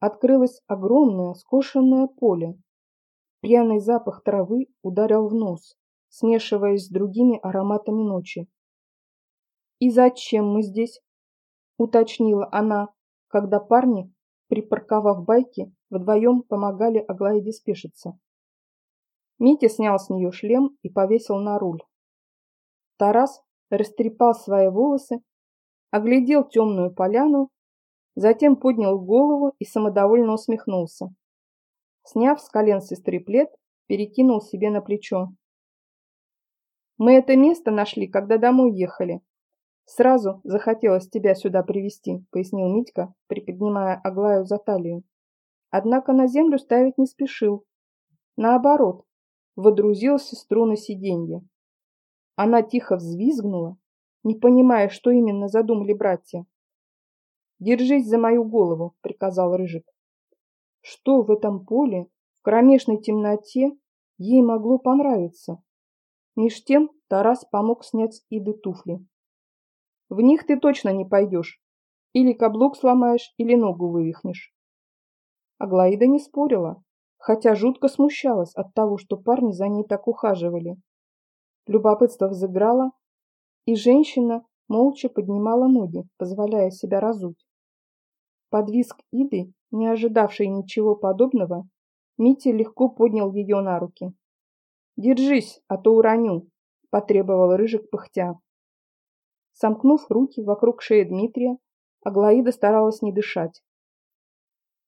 открылось огромное скошенное поле. Пряный запах травы ударил в нос смешиваясь с другими ароматами ночи. «И зачем мы здесь?» – уточнила она, когда парни, припарковав байки, вдвоем помогали Аглаиде спешиться. Митя снял с нее шлем и повесил на руль. Тарас растрепал свои волосы, оглядел темную поляну, затем поднял голову и самодовольно усмехнулся. Сняв с колен сестры плед, перекинул себе на плечо. Мы это место нашли, когда домой ехали. Сразу захотелось тебя сюда привести, пояснил Митька, приподнимая Аглаю за талию. Однако на землю ставить не спешил. Наоборот, водрузил сестру на сиденье. Она тихо взвизгнула, не понимая, что именно задумали братья. «Держись за мою голову», — приказал Рыжик. Что в этом поле, в кромешной темноте, ей могло понравиться? Меж тем Тарас помог снять с Иды туфли. В них ты точно не пойдешь. Или каблук сломаешь, или ногу вывихнешь. Аглаида не спорила, хотя жутко смущалась от того, что парни за ней так ухаживали. Любопытство взыграло, и женщина молча поднимала ноги, позволяя себя разуть. Под визг Иды, не ожидавшей ничего подобного, Митя легко поднял ее на руки. «Держись, а то уроню», – потребовал Рыжик пыхтя. Сомкнув руки вокруг шеи Дмитрия, Аглаида старалась не дышать.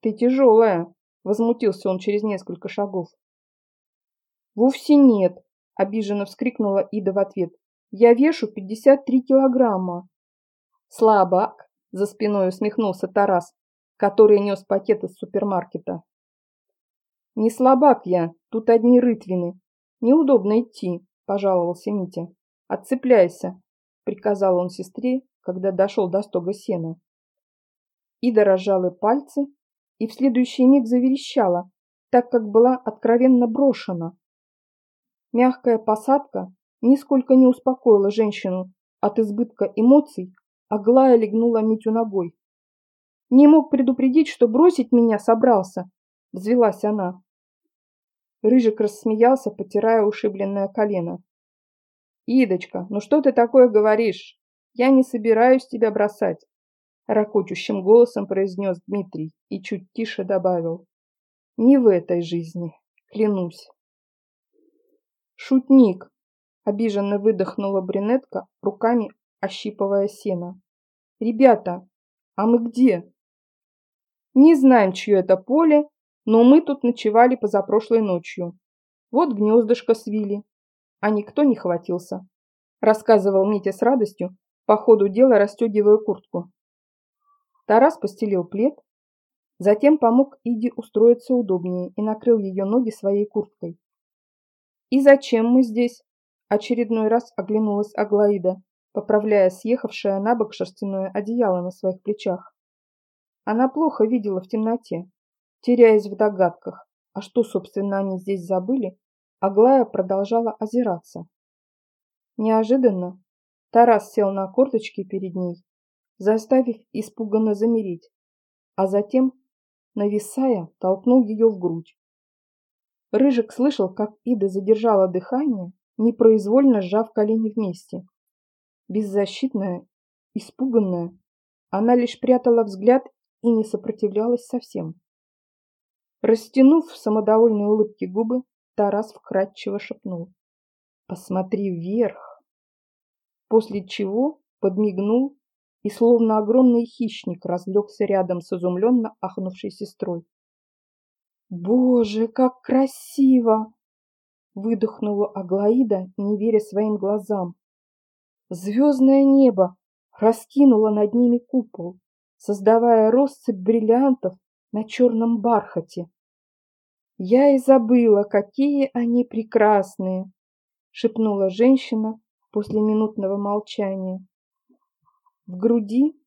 «Ты тяжелая», – возмутился он через несколько шагов. «Вовсе нет», – обиженно вскрикнула Ида в ответ. «Я вешу пятьдесят три килограмма». «Слабак», – за спиной усмехнулся Тарас, который нес пакет из супермаркета. «Не слабак я, тут одни рытвины», Неудобно идти, пожаловался Митя. Отцепляйся, приказал он сестре, когда дошел до стога сена. Ида разжала пальцы и в следующий миг заверещала, так как была откровенно брошена. Мягкая посадка нисколько не успокоила женщину от избытка эмоций, а Глая легнула Митю ногой. «Не мог предупредить, что бросить меня собрался», — взвелась она. Рыжик рассмеялся, потирая ушибленное колено. «Идочка, ну что ты такое говоришь? Я не собираюсь тебя бросать!» Ракочущим голосом произнес Дмитрий и чуть тише добавил. «Не в этой жизни, клянусь!» «Шутник!» — обиженно выдохнула брюнетка, руками ощипывая сено. «Ребята, а мы где?» «Не знаем, чье это поле но мы тут ночевали позапрошлой ночью. Вот гнездышко свили, а никто не хватился. Рассказывал Митя с радостью, по ходу дела расстегивая куртку. Тарас постелил плед, затем помог Иде устроиться удобнее и накрыл ее ноги своей курткой. «И зачем мы здесь?» Очередной раз оглянулась Аглаида, поправляя съехавшее на бок шерстяное одеяло на своих плечах. Она плохо видела в темноте, теряясь в догадках, а что, собственно, они здесь забыли, Аглая продолжала озираться. Неожиданно Тарас сел на корточки перед ней, заставив испуганно замереть, а затем, нависая, толкнул ее в грудь. Рыжик слышал, как Ида задержала дыхание, непроизвольно сжав колени вместе. Беззащитная, испуганная, она лишь прятала взгляд и не сопротивлялась совсем. Растянув в самодовольной улыбке губы, Тарас вкратчиво шепнул. «Посмотри вверх!» После чего подмигнул и, словно огромный хищник, разлегся рядом с изумленно ахнувшей сестрой. «Боже, как красиво!» Выдохнула Аглаида, не веря своим глазам. Звездное небо раскинуло над ними купол, создавая россыпь бриллиантов на черном бархате. «Я и забыла, какие они прекрасные!» — шепнула женщина после минутного молчания. В груди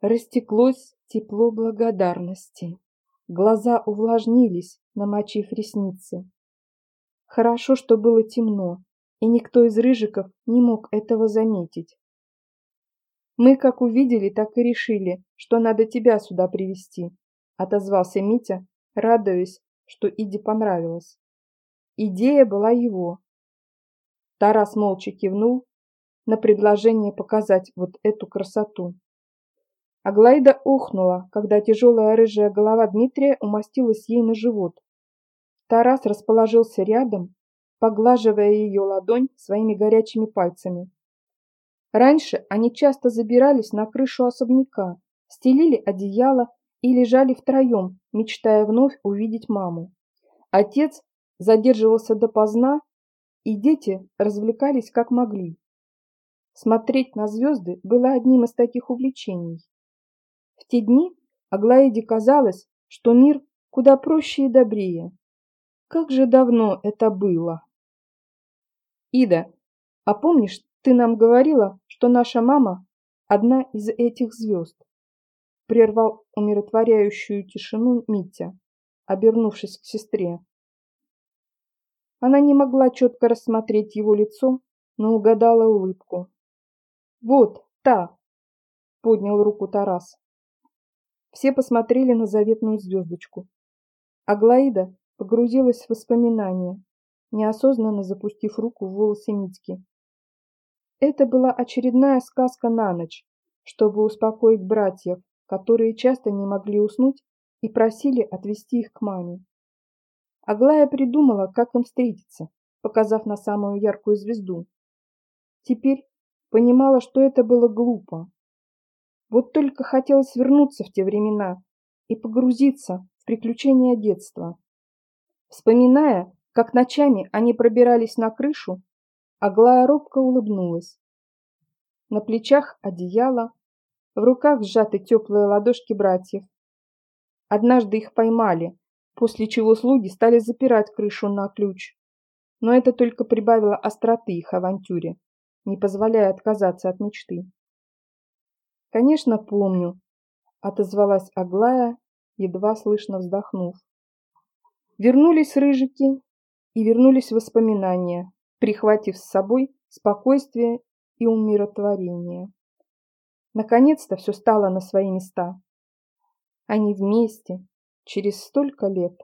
растеклось тепло благодарности. Глаза увлажнились, намочив ресницы. Хорошо, что было темно, и никто из рыжиков не мог этого заметить. Мы как увидели, так и решили, что надо тебя сюда привести, отозвался Митя, радуясь, что Иде понравилось. Идея была его. Тарас молча кивнул на предложение показать вот эту красоту. Аглаида ухнула, когда тяжелая рыжая голова Дмитрия умостилась ей на живот. Тарас расположился рядом, поглаживая ее ладонь своими горячими пальцами. Раньше они часто забирались на крышу особняка, стелили одеяло и лежали втроем, мечтая вновь увидеть маму. Отец задерживался допоздна, и дети развлекались как могли. Смотреть на звезды было одним из таких увлечений. В те дни Аглаиде казалось, что мир куда проще и добрее. Как же давно это было! Ида, а помнишь, ты нам говорила, что наша мама одна из этих звезд? Прервал умиротворяющую тишину Митя, обернувшись к сестре. Она не могла четко рассмотреть его лицо, но угадала улыбку. «Вот, та!» — поднял руку Тарас. Все посмотрели на заветную звездочку. Аглаида погрузилась в воспоминания, неосознанно запустив руку в волосы Митьки. Это была очередная сказка на ночь, чтобы успокоить братьев, которые часто не могли уснуть и просили отвезти их к маме. Аглая придумала, как им встретиться, показав на самую яркую звезду. Теперь понимала, что это было глупо, вот только хотелось вернуться в те времена и погрузиться в приключения детства. Вспоминая, как ночами они пробирались на крышу, Аглая робко улыбнулась. На плечах одеяло, в руках сжаты теплые ладошки братьев. Однажды их поймали, после чего слуги стали запирать крышу на ключ. Но это только прибавило остроты их авантюре, не позволяя отказаться от мечты. «Конечно, помню», — отозвалась Аглая, едва слышно вздохнув. Вернулись рыжики и вернулись воспоминания, прихватив с собой спокойствие и умиротворение. Наконец-то все стало на свои места. Они вместе, через столько лет.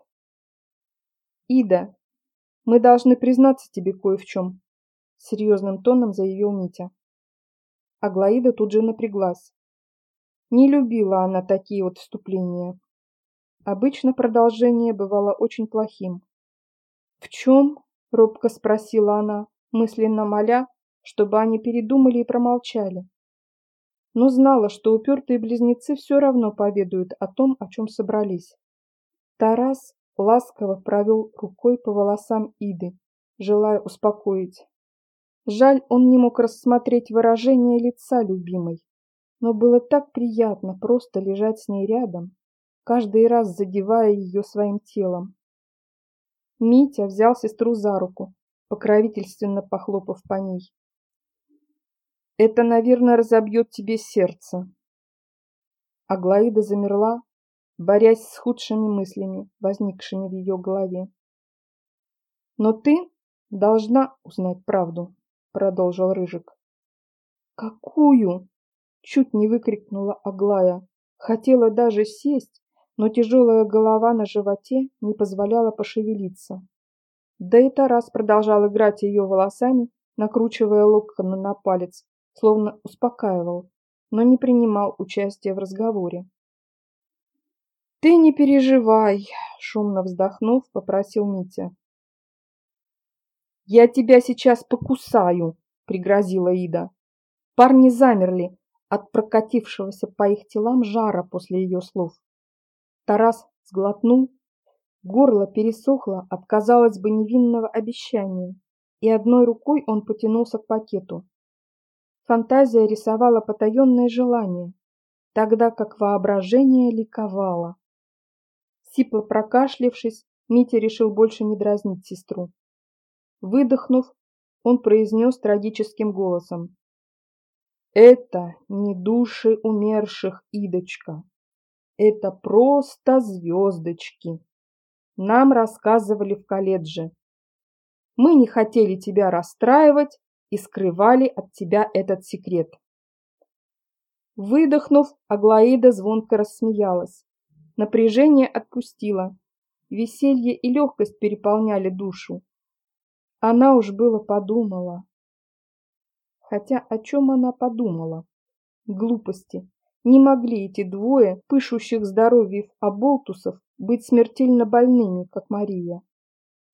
«Ида, мы должны признаться тебе кое в чем», — серьезным тоном заявил Митя. Аглаида тут же напряглась. Не любила она такие вот вступления. Обычно продолжение бывало очень плохим. «В чем?» – робко спросила она, мысленно моля, чтобы они передумали и промолчали. Но знала, что упертые близнецы все равно поведают о том, о чем собрались. Тарас ласково провел рукой по волосам Иды, желая успокоить. Жаль, он не мог рассмотреть выражение лица любимой но было так приятно просто лежать с ней рядом, каждый раз задевая ее своим телом. Митя взял сестру за руку, покровительственно похлопав по ней. «Это, наверное, разобьет тебе сердце». Аглаида замерла, борясь с худшими мыслями, возникшими в ее голове. «Но ты должна узнать правду», — продолжил Рыжик. «Какую?» Чуть не выкрикнула Аглая. Хотела даже сесть, но тяжелая голова на животе не позволяла пошевелиться. Да и Тарас продолжал играть ее волосами, накручивая локоны на палец, словно успокаивал, но не принимал участия в разговоре. «Ты не переживай», — шумно вздохнув, попросил Митя. «Я тебя сейчас покусаю», — пригрозила Ида. Парни замерли от прокатившегося по их телам жара после ее слов. Тарас сглотнул, горло пересохло от, казалось бы, невинного обещания, и одной рукой он потянулся к пакету. Фантазия рисовала потаенное желание, тогда как воображение ликовало. Сипло прокашлявшись, Митя решил больше не дразнить сестру. Выдохнув, он произнес трагическим голосом. «Это не души умерших, Идочка. Это просто звездочки. Нам рассказывали в колледже. Мы не хотели тебя расстраивать и скрывали от тебя этот секрет». Выдохнув, Аглаида звонко рассмеялась. Напряжение отпустило. Веселье и легкость переполняли душу. Она уж было подумала. Хотя о чем она подумала? Глупости. Не могли эти двое, пышущих здоровьев оболтусов, быть смертельно больными, как Мария.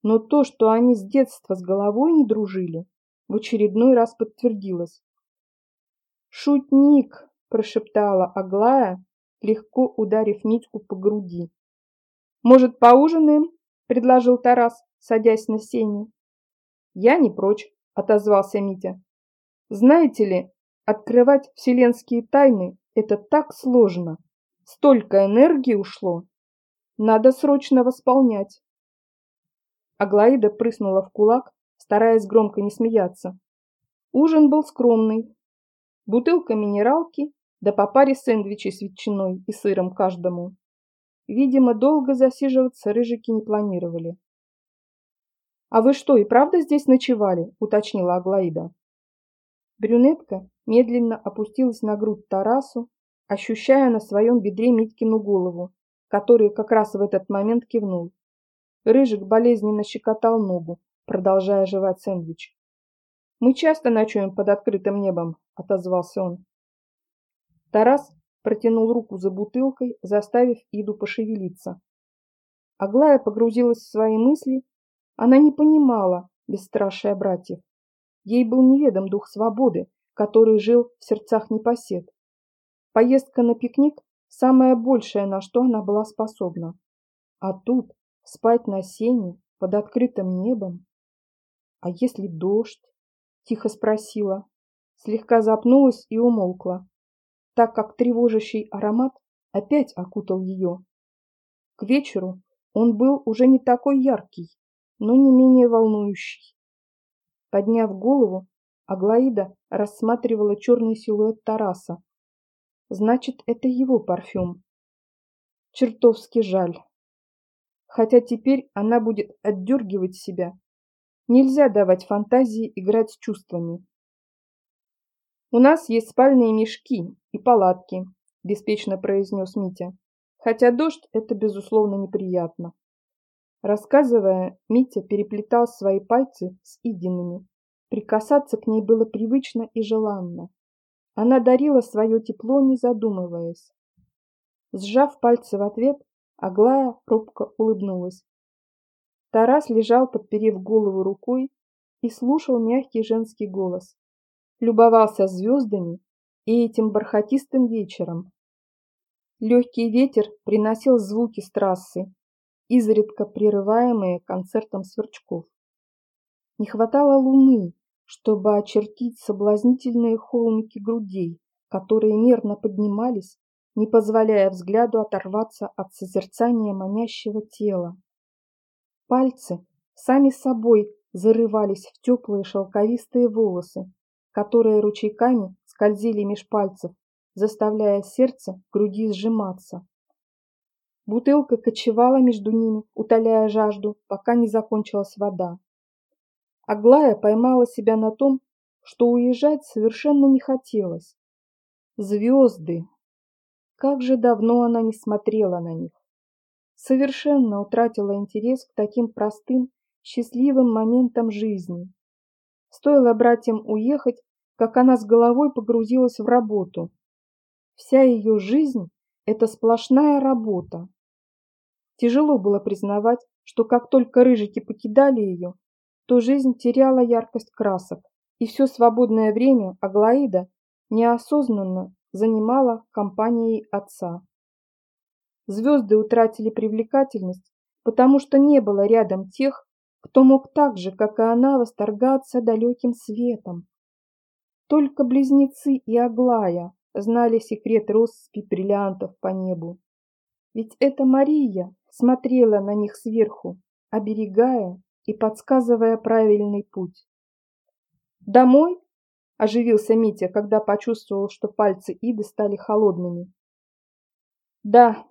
Но то, что они с детства с головой не дружили, в очередной раз подтвердилось. «Шутник!» – прошептала Аглая, легко ударив Митьку по груди. «Может, поужинаем?» – предложил Тарас, садясь на сене. «Я не прочь», – отозвался Митя. «Знаете ли, открывать вселенские тайны – это так сложно. Столько энергии ушло. Надо срочно восполнять». Аглаида прыснула в кулак, стараясь громко не смеяться. Ужин был скромный. Бутылка минералки, да по паре сэндвичей с ветчиной и сыром каждому. Видимо, долго засиживаться рыжики не планировали. «А вы что, и правда здесь ночевали?» – уточнила Аглаида. Брюнетка медленно опустилась на грудь Тарасу, ощущая на своем бедре Митькину голову, который как раз в этот момент кивнул. Рыжик болезненно щекотал ногу, продолжая жевать сэндвич. «Мы часто ночуем под открытым небом», – отозвался он. Тарас протянул руку за бутылкой, заставив Иду пошевелиться. Аглая погрузилась в свои мысли она не понимала бесстрашия братьев. Ей был неведом дух свободы, который жил в сердцах непосед. Поездка на пикник – самое большее, на что она была способна. А тут спать на сене под открытым небом. «А если дождь?» – тихо спросила. Слегка запнулась и умолкла, так как тревожащий аромат опять окутал ее. К вечеру он был уже не такой яркий, но не менее волнующий. Подняв голову, Аглаида рассматривала черный силуэт Тараса. Значит, это его парфюм. Чертовски жаль. Хотя теперь она будет отдергивать себя. Нельзя давать фантазии играть с чувствами. «У нас есть спальные мешки и палатки», – беспечно произнес Митя. «Хотя дождь – это, безусловно, неприятно». Рассказывая, Митя переплетал свои пальцы с Идиными. Прикасаться к ней было привычно и желанно. Она дарила свое тепло, не задумываясь. Сжав пальцы в ответ, Аглая робко улыбнулась. Тарас лежал, подперев голову рукой, и слушал мягкий женский голос. Любовался звездами и этим бархатистым вечером. Легкий ветер приносил звуки с трассы, изредка прерываемые концертом сверчков. Не хватало луны, чтобы очертить соблазнительные холмики грудей, которые мерно поднимались, не позволяя взгляду оторваться от созерцания манящего тела. Пальцы сами собой зарывались в теплые шелковистые волосы, которые ручейками скользили меж пальцев, заставляя сердце в груди сжиматься. Бутылка кочевала между ними, утоляя жажду, пока не закончилась вода. Аглая поймала себя на том, что уезжать совершенно не хотелось. Звезды! Как же давно она не смотрела на них. Совершенно утратила интерес к таким простым, счастливым моментам жизни. Стоило братьям уехать, как она с головой погрузилась в работу. Вся ее жизнь – это сплошная работа. Тяжело было признавать, что как только рыжики покидали ее, то жизнь теряла яркость красок, и все свободное время Аглаида неосознанно занимала компанией отца. Звезды утратили привлекательность, потому что не было рядом тех, кто мог так же, как и она, восторгаться далеким светом. Только близнецы и Аглая знали секрет россыпи бриллиантов по небу. Ведь это Мария смотрела на них сверху, оберегая и подсказывая правильный путь. «Домой?» – оживился Митя, когда почувствовал, что пальцы Иды стали холодными. «Да,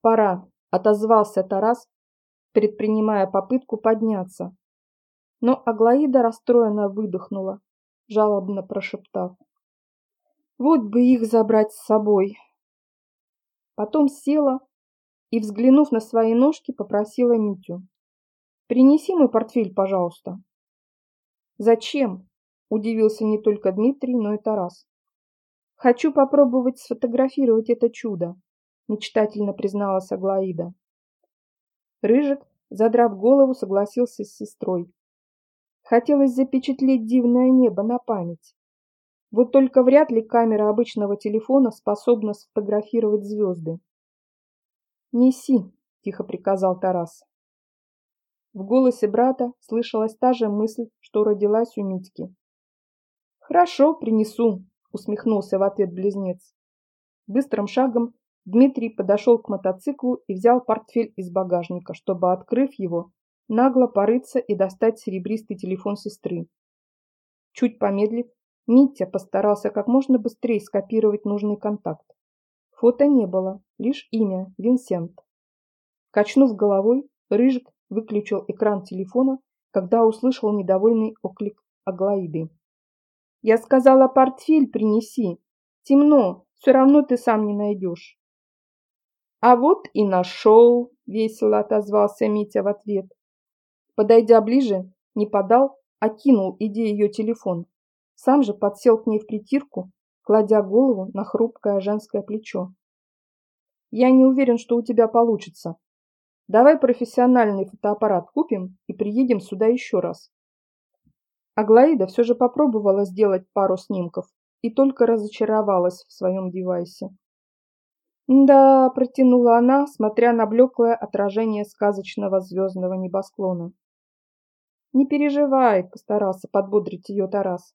пора», – отозвался Тарас, предпринимая попытку подняться. Но Аглаида расстроенно выдохнула, жалобно прошептав. «Вот бы их забрать с собой!» Потом села и, взглянув на свои ножки, попросила Митю. «Принеси мой портфель, пожалуйста». «Зачем?» – удивился не только Дмитрий, но и Тарас. «Хочу попробовать сфотографировать это чудо», – мечтательно призналась Аглаида. Рыжик, задрав голову, согласился с сестрой. Хотелось запечатлеть дивное небо на память. Вот только вряд ли камера обычного телефона способна сфотографировать звезды. «Неси», – тихо приказал Тарас. В голосе брата слышалась та же мысль, что родилась у Митьки. «Хорошо, принесу», – усмехнулся в ответ близнец. Быстрым шагом Дмитрий подошел к мотоциклу и взял портфель из багажника, чтобы, открыв его, нагло порыться и достать серебристый телефон сестры. Чуть помедлив, Митя постарался как можно быстрее скопировать нужный контакт. Фото не было, лишь имя – Винсент. Качнув головой, Рыжик выключил экран телефона, когда услышал недовольный оклик Аглаиды. «Я сказала, портфель принеси. Темно, все равно ты сам не найдешь». «А вот и нашел», – весело отозвался Митя в ответ. Подойдя ближе, не подал, а кинул иди ее телефон. Сам же подсел к ней в притирку, кладя голову на хрупкое женское плечо. «Я не уверен, что у тебя получится. Давай профессиональный фотоаппарат купим и приедем сюда еще раз». Аглаида все же попробовала сделать пару снимков и только разочаровалась в своем девайсе. «Да», – протянула она, смотря на блеклое отражение сказочного звездного небосклона. «Не переживай», – постарался подбодрить ее Тарас.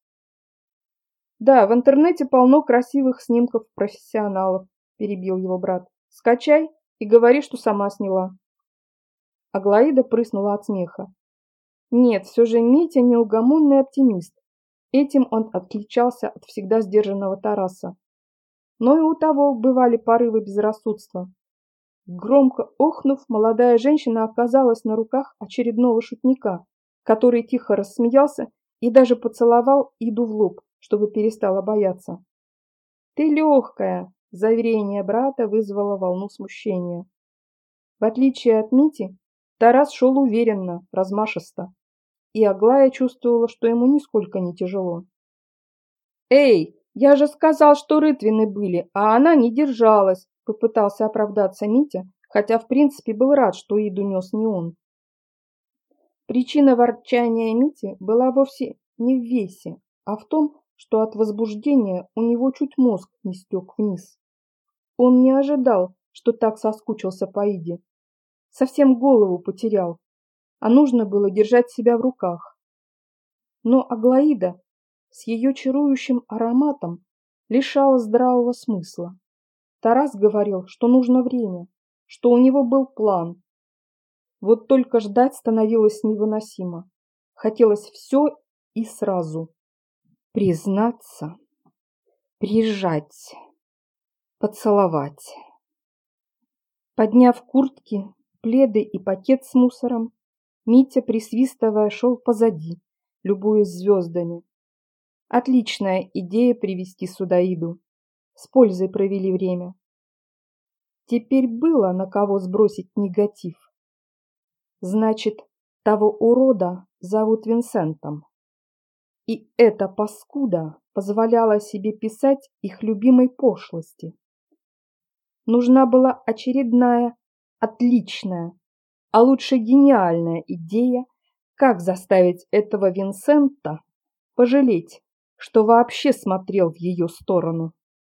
«Да, в интернете полно красивых снимков профессионалов», – перебил его брат. «Скачай и говори, что сама сняла». Аглаида прыснула от смеха. Нет, все же Митя неугомонный оптимист. Этим он отличался от всегда сдержанного Тараса но и у того бывали порывы безрассудства. Громко охнув, молодая женщина оказалась на руках очередного шутника, который тихо рассмеялся и даже поцеловал Иду в лоб, чтобы перестала бояться. «Ты легкая!» – заверение брата вызвало волну смущения. В отличие от Мити, Тарас шел уверенно, размашисто, и Аглая чувствовала, что ему нисколько не тяжело. «Эй, «Я же сказал, что рытвины были, а она не держалась», – попытался оправдаться Митя, хотя в принципе был рад, что Иду нес не он. Причина ворчания Мити была вовсе не в весе, а в том, что от возбуждения у него чуть мозг не стек вниз. Он не ожидал, что так соскучился по Иде. Совсем голову потерял, а нужно было держать себя в руках. Но Аглаида с ее чарующим ароматом лишала здравого смысла. Тарас говорил, что нужно время, что у него был план. Вот только ждать становилось невыносимо. Хотелось все и сразу. Признаться, прижать, поцеловать. Подняв куртки, пледы и пакет с мусором, Митя, присвистывая, шел позади, любуясь звездами. Отличная идея привести сюда Иду. с пользой провели время. Теперь было на кого сбросить негатив. Значит, того урода зовут Винсентом. И эта паскуда позволяла себе писать их любимой пошлости. Нужна была очередная, отличная, а лучше гениальная идея, как заставить этого Винсента пожалеть, что вообще смотрел в ее сторону.